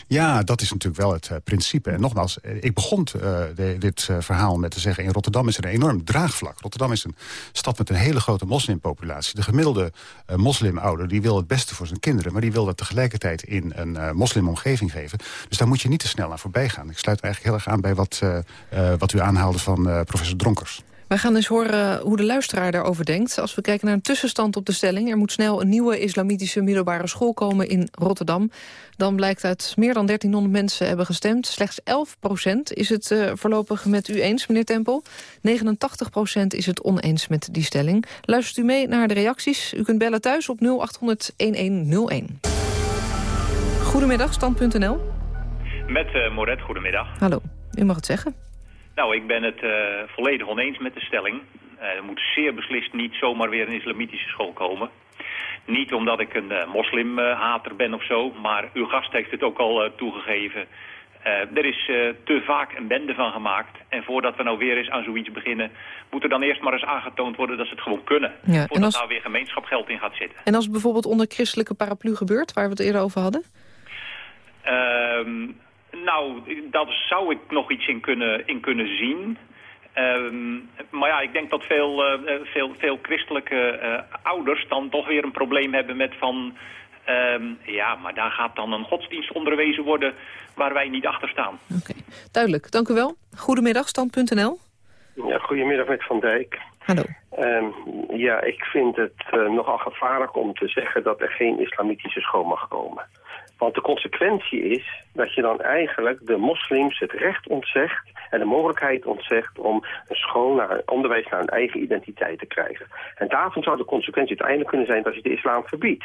Ja, dat is natuurlijk wel het uh, principe. En nogmaals, ik begon uh, de, dit uh, verhaal met te zeggen... in Rotterdam is er een enorm draagvlak. Rotterdam is een stad met een hele grote moslimpopulatie. De gemiddelde moslimouder die wil het beste voor zijn kinderen... maar die wil dat tegelijkertijd in een moslimomgeving geven. Dus daar moet je niet te snel aan voorbij gaan. Ik sluit eigenlijk heel erg aan bij wat, wat u aanhaalde van professor Dronkers. Wij gaan eens horen hoe de luisteraar daarover denkt. Als we kijken naar een tussenstand op de stelling... er moet snel een nieuwe islamitische middelbare school komen in Rotterdam. Dan blijkt uit meer dan 1300 mensen hebben gestemd. Slechts 11% is het uh, voorlopig met u eens, meneer Tempel. 89% is het oneens met die stelling. Luistert u mee naar de reacties? U kunt bellen thuis op 0800-1101. Goedemiddag, stand.nl. Met uh, Moret, goedemiddag. Hallo, u mag het zeggen. Nou, ik ben het uh, volledig oneens met de stelling. Uh, er moet zeer beslist niet zomaar weer een islamitische school komen. Niet omdat ik een uh, moslimhater ben of zo, maar uw gast heeft het ook al toegegeven. er is te vaak een bende van gemaakt. En voordat we nou weer eens aan zoiets beginnen... moet er dan eerst maar eens aangetoond worden dat ze het gewoon kunnen. Ja, voordat als... nou weer gemeenschapgeld in gaat zitten. En als het bijvoorbeeld onder christelijke paraplu gebeurt, waar we het eerder over hadden? Ehm, nou, daar zou ik nog iets in kunnen, in kunnen zien. Um, maar ja, ik denk dat veel, uh, veel, veel christelijke uh, ouders dan toch weer een probleem hebben met van... Um, ja, maar daar gaat dan een godsdienst onderwezen worden waar wij niet achter staan. Oké, okay. duidelijk. Dank u wel. Goedemiddag, stand.nl. Ja, goedemiddag met Van Dijk. Hallo. Um, ja, ik vind het uh, nogal gevaarlijk om te zeggen dat er geen islamitische school mag komen. Want de consequentie is dat je dan eigenlijk de moslims het recht ontzegt en de mogelijkheid ontzegt om een school naar onderwijs naar een eigen identiteit te krijgen. En daarvan zou de consequentie uiteindelijk kunnen zijn dat je de islam verbiedt.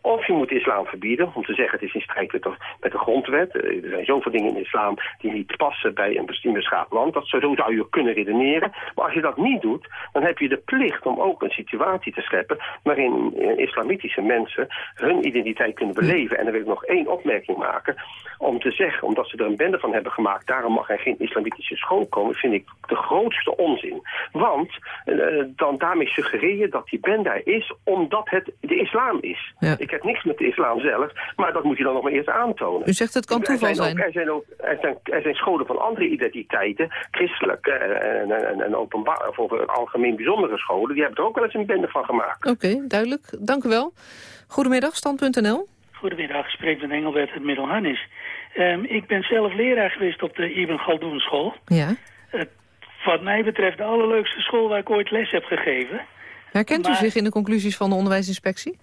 Of je moet islam verbieden om te zeggen het is in strijd met de, grondwet. Er zijn zoveel dingen in islam die niet passen bij een beschaafd land. Dat, zo zou je kunnen redeneren. Maar als je dat niet doet, dan heb je de plicht om ook een situatie te scheppen... waarin islamitische mensen hun identiteit kunnen beleven. En dan wil ik nog één opmerking maken. Om te zeggen, omdat ze er een bende van hebben gemaakt... daarom mag er geen islamitische school komen, vind ik de grootste onzin. Want uh, dan daarmee suggereer je dat die bende is omdat het de islam is. Ja. Ik heb niks met de islam zelf, maar dat moet je dan nog maar eerst aantonen. U zegt het kan toeval er zijn. Ook, er, zijn ook, er, zijn, er zijn scholen van andere identiteiten, christelijk en, en, en openbaar, of algemeen bijzondere scholen, die hebben er ook wel eens een bende van gemaakt. Oké, okay, duidelijk. Dank u wel. Goedemiddag, stand.nl. Goedemiddag, spreek met Engelbert uit Middelharnis. Um, ik ben zelf leraar geweest op de Ibn Galdoen school. Ja. Uh, wat mij betreft de allerleukste school waar ik ooit les heb gegeven. Herkent maar... u zich in de conclusies van de onderwijsinspectie?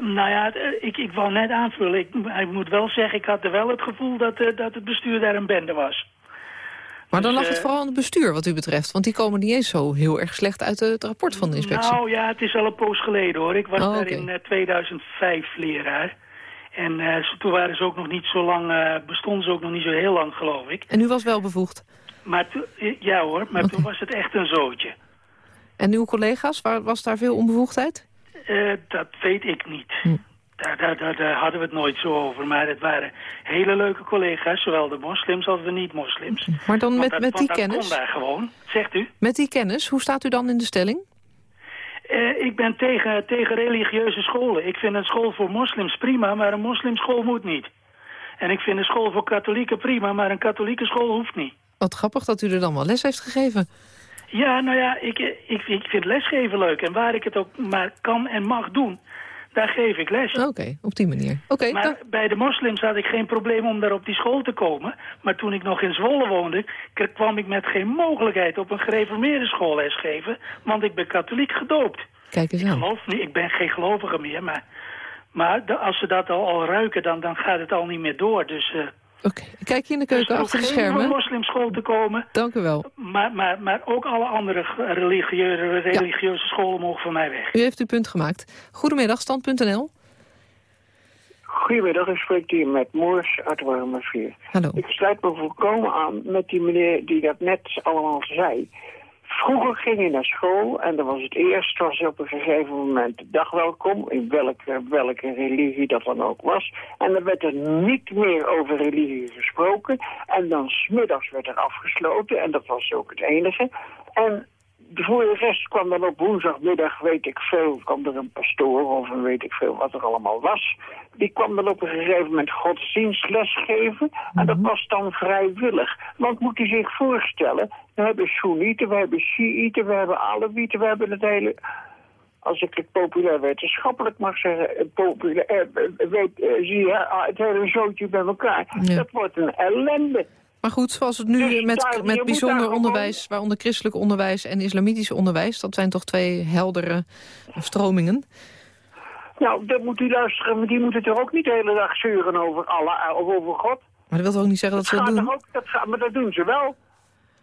Nou ja, ik, ik wou net aanvullen. Ik, ik, moet wel zeggen, ik had er wel het gevoel dat, uh, dat het bestuur daar een bende was. Maar dan Dus, lag het eh, vooral aan het bestuur wat u betreft. Want die komen niet eens zo heel erg slecht uit het rapport van de inspectie. Nou ja, het is al een poos geleden hoor. Ik was Oh, daar in eh, 2005 leraar. En eh, toen waren ze ook nog niet zo lang, eh, bestonden ze ook nog niet zo heel lang geloof ik. En u was wel bevoegd. Maar eh, ja hoor, maar toen was het echt een zootje. En uw collega's, was daar veel onbevoegdheid? Eh, dat weet ik niet. Hm. Daar, daar, daar, daar hadden we het nooit zo over. Maar het waren hele leuke collega's, zowel de moslims als de niet-moslims. Maar dan met, dat- met die kennis? daar gewoon. Zegt u? Met die kennis, hoe staat u dan in de stelling? Eh, ik ben tegen, tegen religieuze scholen. Ik vind een school voor moslims prima, maar een moslimschool moet niet. En ik vind een school voor katholieken prima, maar een katholieke school hoeft niet. Wat grappig dat u er dan wel les heeft gegeven. Ja, nou ja, ik, ik, ik vind lesgeven leuk. En waar ik het ook maar kan en mag doen, daar geef ik les. Oké, op die manier. Oké, maar dan- bij de moslims had ik geen probleem om daar op die school te komen. Maar toen ik nog in Zwolle woonde, kwam ik met geen mogelijkheid op een gereformeerde school lesgeven. Want ik ben katholiek gedoopt. Kijk eens Ik aan. geloof niet, ik ben geen gelovige meer, maar, maar de- als ze dat al, al ruiken, dan, dan gaat het al niet meer door. Dus, eh Oké, kijk je in de keuken er achter de schermen. moslimschool te komen. Dank u wel. Maar, maar, maar ook alle andere religieuze, religieuze scholen mogen van mij weg. U heeft uw punt gemaakt. Goedemiddag, stand.nl. Goedemiddag, ik spreek hier met Moors uit Warmerveer. Hallo. Ik sluit me volkomen aan met die meneer die dat net allemaal zei. Vroeger ging je naar school en dan was het eerst was op een gegeven moment de dag welkom, in welke, welke religie dat dan ook was. En dan werd er niet meer over religie gesproken. En dan smiddags werd er afgesloten en dat was ook het enige. En voor de rest kwam dan op woensdagmiddag, weet ik veel, kwam er een pastoor of een weet ik veel wat er allemaal was. Die kwam dan op een gegeven moment godsdienstles geven. En dat was dan vrijwillig. Want moet u zich voorstellen, we hebben Soenieten, we hebben Shiiten, we hebben Alewieten, we hebben het hele... Als ik het populair wetenschappelijk mag zeggen, eh, populair, eh, eh, weet, zie je ah, het hele zootje bij elkaar. Ja. Dat wordt een ellende. Maar goed, zoals het nu Dus met, daar- met moet bijzonder gewoon- onderwijs... waaronder christelijk onderwijs en islamitisch onderwijs... dat zijn toch twee heldere stromingen. Nou, dat moet u luisteren, maar die moeten toch ook niet de hele dag zeuren over Allah of over God? Maar dat wil toch ook niet zeggen dat ze dat doen? ook, dat gaat, maar dat doen ze wel.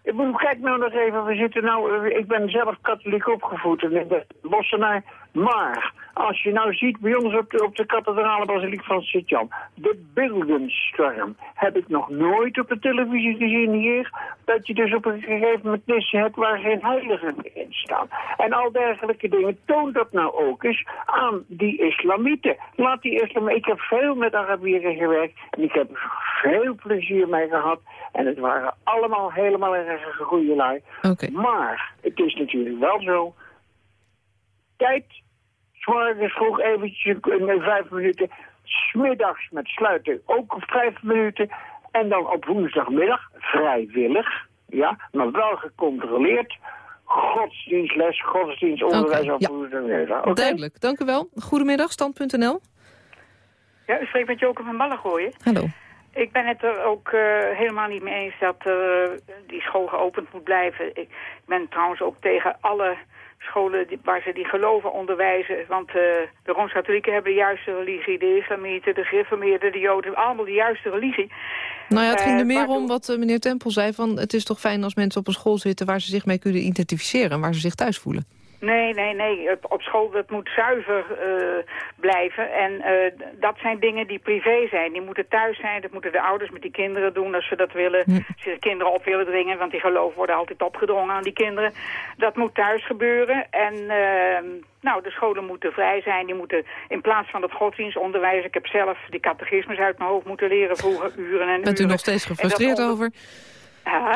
Ik bedoel, kijk nou nog even, we zitten nou, eh, ik ben zelf katholiek opgevoed en ik ben bossenaar. Maar, als je nou ziet bij ons op de, op de kathedrale basiliek van Sint-Jan, de beeldenstorm, heb ik nog nooit op de televisie gezien hier, dat je dus op een gegeven moment nissen hebt waar geen heiligen meer in staan. En al dergelijke dingen, toont dat nou ook eens aan die islamieten. Laat die islamieten, ik heb veel met Arabieren gewerkt en ik heb er veel plezier mee gehad. En het waren allemaal helemaal erg goede lui. Maar het is natuurlijk wel zo. Tijd, s'morgens vroeg eventjes in vijf minuten. Smiddags met sluiten ook vijf minuten. En dan op woensdagmiddag, vrijwillig, ja, maar wel gecontroleerd. Godsdienstles, godsdienstonderwijs op ja. woensdagmiddag. Oké? Duidelijk, dank u wel. Goedemiddag, stand.nl. Ja, ik spreek met Joke van Ballengooien. Hallo. Ik ben het er ook eh, helemaal niet mee eens dat eh, die school geopend moet blijven. Ik ben trouwens ook tegen alle scholen die, waar ze die geloven onderwijzen. Want eh, de Rooms-Katholieken hebben de juiste religie. De Islamieten, de Gereformeerden, de Joden allemaal de juiste religie. Nou ja, het ging Eh, er meer waardoor- om wat eh, meneer Tempel zei... van het is toch fijn als mensen op een school zitten... waar ze zich mee kunnen identificeren en waar ze zich thuis voelen. Nee, nee, nee. Op, school dat moet zuiver eh, blijven. En eh, dat zijn dingen die privé zijn. Die moeten thuis zijn. Dat moeten de ouders met die kinderen doen als ze dat willen. Als ze de kinderen op willen dringen. Want die geloof worden altijd opgedrongen aan die kinderen. Dat moet thuis gebeuren. En eh, nou, de scholen moeten vrij zijn. Die moeten in plaats van het godsdienstonderwijs... Ik heb zelf die catechismus uit mijn hoofd moeten leren vroeger uren en Bent u uren. nog steeds En dat gefrustreerd over?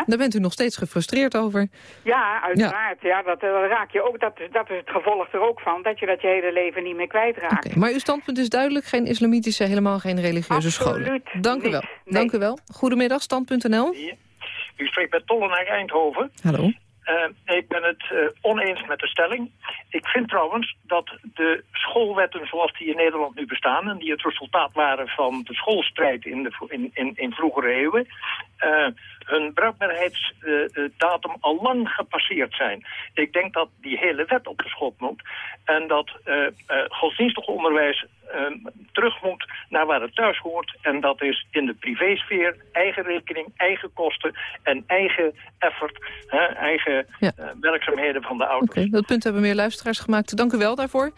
Daar bent u nog steeds gefrustreerd over. Ja, uiteraard. Ja. dat eh, raak je ook. Dat, is- dat is het gevolg er ook van. Dat je dat je hele leven niet meer kwijtraakt. Maar uw standpunt is duidelijk. Geen islamitische, helemaal geen religieuze scholen. Dank u wel. Dank u wel. Goedemiddag, stand.nl. U spreekt met Tollenaar Eindhoven. Hallo. Eh, ik ben het eh, oneens met de stelling. Ik vind trouwens dat de schoolwetten zoals die in Nederland nu bestaan... en die het resultaat waren van de schoolstrijd in, de, in, in, in vroegere eeuwen... eh, hun bruikbaarheidsdatum al lang gepasseerd zijn. Ik denk dat die hele wet op de schop moet... en dat eh, eh, godsdienstig onderwijs eh, terug moet naar waar het thuis hoort. En dat is in de privésfeer, eigen rekening, eigen kosten en eigen effort, hè, eigen Ja. eh, werkzaamheden van de ouders. Oké, dat punt hebben meer luisteraars gemaakt. Dank u wel daarvoor.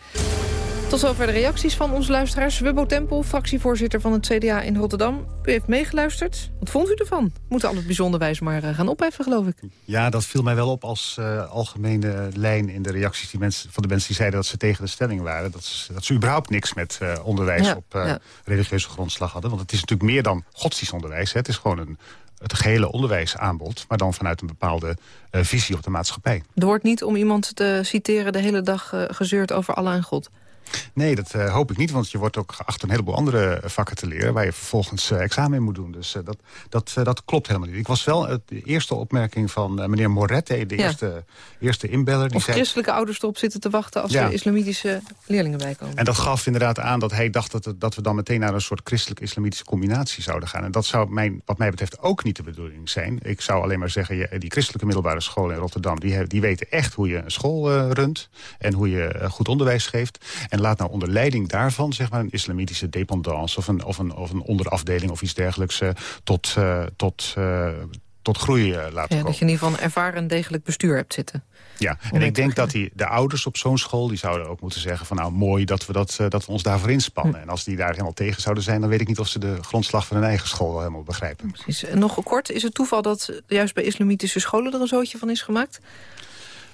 Tot zover de reacties van onze luisteraars. Wubbo Tempel, fractievoorzitter van het CDA in Rotterdam. U heeft meegeluisterd. Wat vond u ervan? Moeten al het bijzonderwijs maar eh, gaan opheffen, geloof ik. Ja, dat viel mij wel op als eh, algemene lijn in de reacties die mensen, van de mensen die zeiden dat ze tegen de stelling waren. Dat ze, dat ze überhaupt niks met eh, onderwijs Ja, op ja. religieuze grondslag hadden. Want het is natuurlijk meer dan godsdienstonderwijs. Hè. Het is gewoon een, het gehele onderwijsaanbod, maar dan vanuit een bepaalde visie op de maatschappij. Er wordt niet om iemand te citeren de hele dag gezeurd over Allah en God. Nee, dat eh, hoop ik niet, want je wordt ook geacht een heleboel andere vakken te leren... waar je vervolgens eh, examen in moet doen. Dus eh, dat, dat, eh, dat klopt helemaal niet. Ik was wel eh, de eerste opmerking van eh, meneer Moret, de Ja. eerste, eerste inbeller. Die Of zei, christelijke ouders erop zitten te wachten als Ja. er islamitische leerlingen bij komen. En dat gaf inderdaad aan dat hij dacht dat, dat we dan meteen naar een soort christelijk-islamitische combinatie zouden gaan. En dat zou mijn, wat mij betreft ook niet de bedoeling zijn. Ik zou alleen maar zeggen, die christelijke middelbare scholen in Rotterdam, die, die weten echt hoe je een school eh, runt en hoe je eh, goed onderwijs geeft. En laat nou onder leiding daarvan zeg maar, een islamitische dependance of een, of een, of een onderafdeling of iets dergelijks eh, tot, eh, tot, eh, tot groei laten Ja, komen. dat je in ieder geval een ervaren degelijk bestuur hebt zitten. Ja, en ik denk dat die, de ouders op zo'n school... die zouden ook moeten zeggen van nou mooi dat we, dat, dat we ons daarvoor inspannen. En als die daar helemaal tegen zouden zijn... dan weet ik niet of ze de grondslag van hun eigen school helemaal begrijpen. Precies. En nog kort, is het toeval dat juist bij islamitische scholen er een zootje van is gemaakt?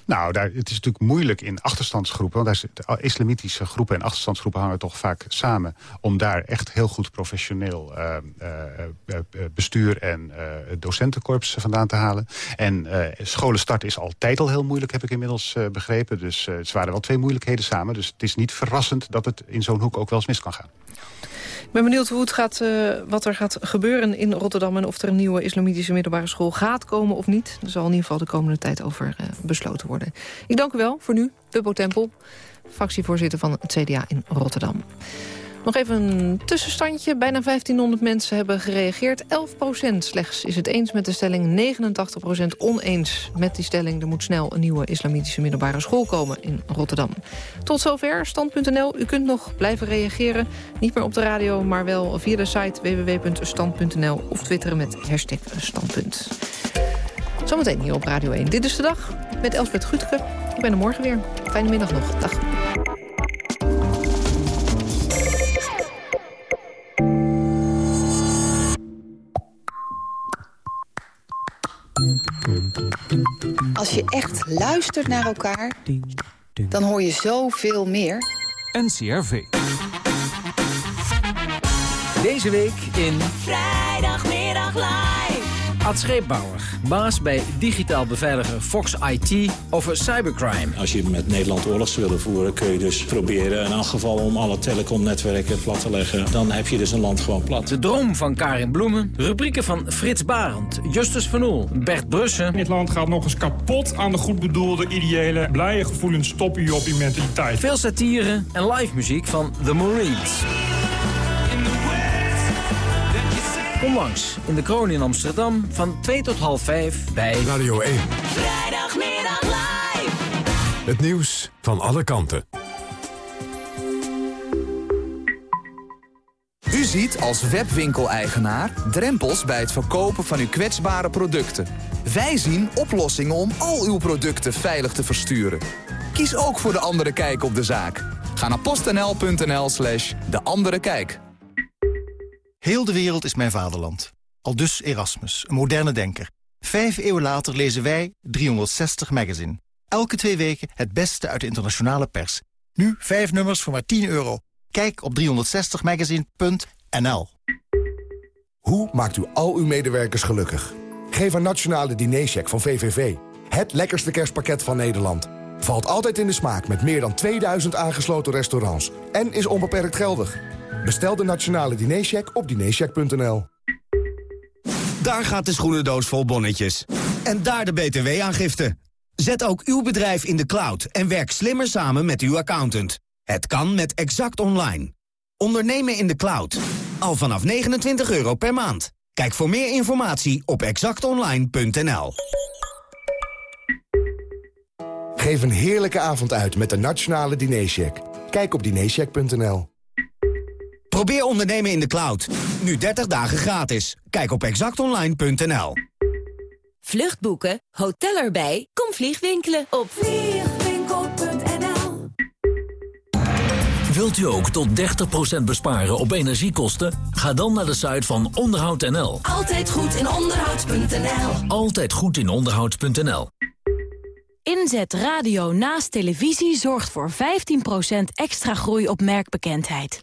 Nou, daar, het is natuurlijk moeilijk in achterstandsgroepen... want daar is, islamitische groepen en achterstandsgroepen hangen toch vaak samen... om daar echt heel goed professioneel eh, eh, eh, bestuur en docentenkorps vandaan te halen. En scholen starten is altijd al heel moeilijk, heb ik inmiddels begrepen. Dus het waren wel twee moeilijkheden samen. Dus het is niet verrassend dat het in zo'n hoek ook wel eens mis kan gaan. Ben benieuwd hoe het gaat, eh, wat er gaat gebeuren in Rotterdam... en of er een nieuwe islamitische middelbare school gaat komen of niet. Er zal in ieder geval de komende tijd over eh, besloten worden. Ik dank u wel voor nu, Bubbo Tempel, fractievoorzitter van het CDA in Rotterdam. Nog even een tussenstandje. Bijna 1500 mensen hebben gereageerd. 11% slechts is het eens met de stelling. 89% oneens met die stelling. Er moet snel een nieuwe islamitische middelbare school komen in Rotterdam. Tot zover, stand.nl. U kunt nog blijven reageren. Niet meer op de radio, maar wel via de site www.stand.nl... of twitteren met hashtag standpunt. Zometeen hier op Radio 1. Dit is de dag met Elsbeth Gutke. Ik ben er morgen weer. Fijne middag nog. Dag. Als je echt luistert naar elkaar, dan hoor je zoveel meer. NCRV. Deze week in... Vrijdagmiddag live. Ad Scheepbouwer, baas bij digitaal beveiliger Fox IT over cybercrime. Als je met Nederland oorlogs willen voeren, kun je dus proberen in elk geval om alle telecomnetwerken plat te leggen. Dan heb je dus een land gewoon plat. De droom van Karin Bloemen, rubrieken van Frits Barend, Justus Van Oel, Bert Brussen. Dit land gaat nog eens kapot aan de goed bedoelde, ideële, blije gevoelens stoppen je op je mentaliteit. Veel satire en live muziek van The Marines. Kom langs in de kroon in Amsterdam van 2 tot half 5 bij Radio 1. Vrijdagmiddag live. Het nieuws van alle kanten. U ziet als webwinkeleigenaar drempels bij het verkopen van uw kwetsbare producten. Wij zien oplossingen om al uw producten veilig te versturen. Kies ook voor De Andere Kijk op de zaak. Ga naar postnl.nl slash De Andere Kijk. Heel de wereld is mijn vaderland. Aldus Erasmus, een moderne denker. Vijf eeuwen later lezen wij 360 Magazine. Elke twee weken het beste uit de internationale pers. Nu vijf nummers voor maar 10 euro. Kijk op 360magazine.nl Hoe maakt u al uw medewerkers gelukkig? Geef een nationale dinercheck van VVV. Het lekkerste kerstpakket van Nederland. Valt altijd in de smaak met meer dan 2000 aangesloten restaurants. En is onbeperkt geldig. Bestel de nationale dinercheck op dinercheck.nl. Daar gaat de schoenendoos vol bonnetjes. En daar de btw-aangifte. Zet ook uw bedrijf in de cloud en werk slimmer samen met uw accountant. Het kan met Exact Online. Ondernemen in de cloud. Al vanaf 29 euro per maand. Kijk voor meer informatie op exactonline.nl. Geef een heerlijke avond uit met de nationale dinercheck. Kijk op dinercheck.nl. Probeer ondernemen in de cloud. Nu 30 dagen gratis. Kijk op exactonline.nl. Vluchtboeken, hotel erbij, kom vliegwinkelen op vliegwinkel.nl Wilt u ook tot 30% besparen op energiekosten? Ga dan naar de site van onderhoud.nl. Altijd goed in onderhoud.nl Altijd goed in onderhoud.nl. Inzet radio naast televisie zorgt voor 15% extra groei op merkbekendheid.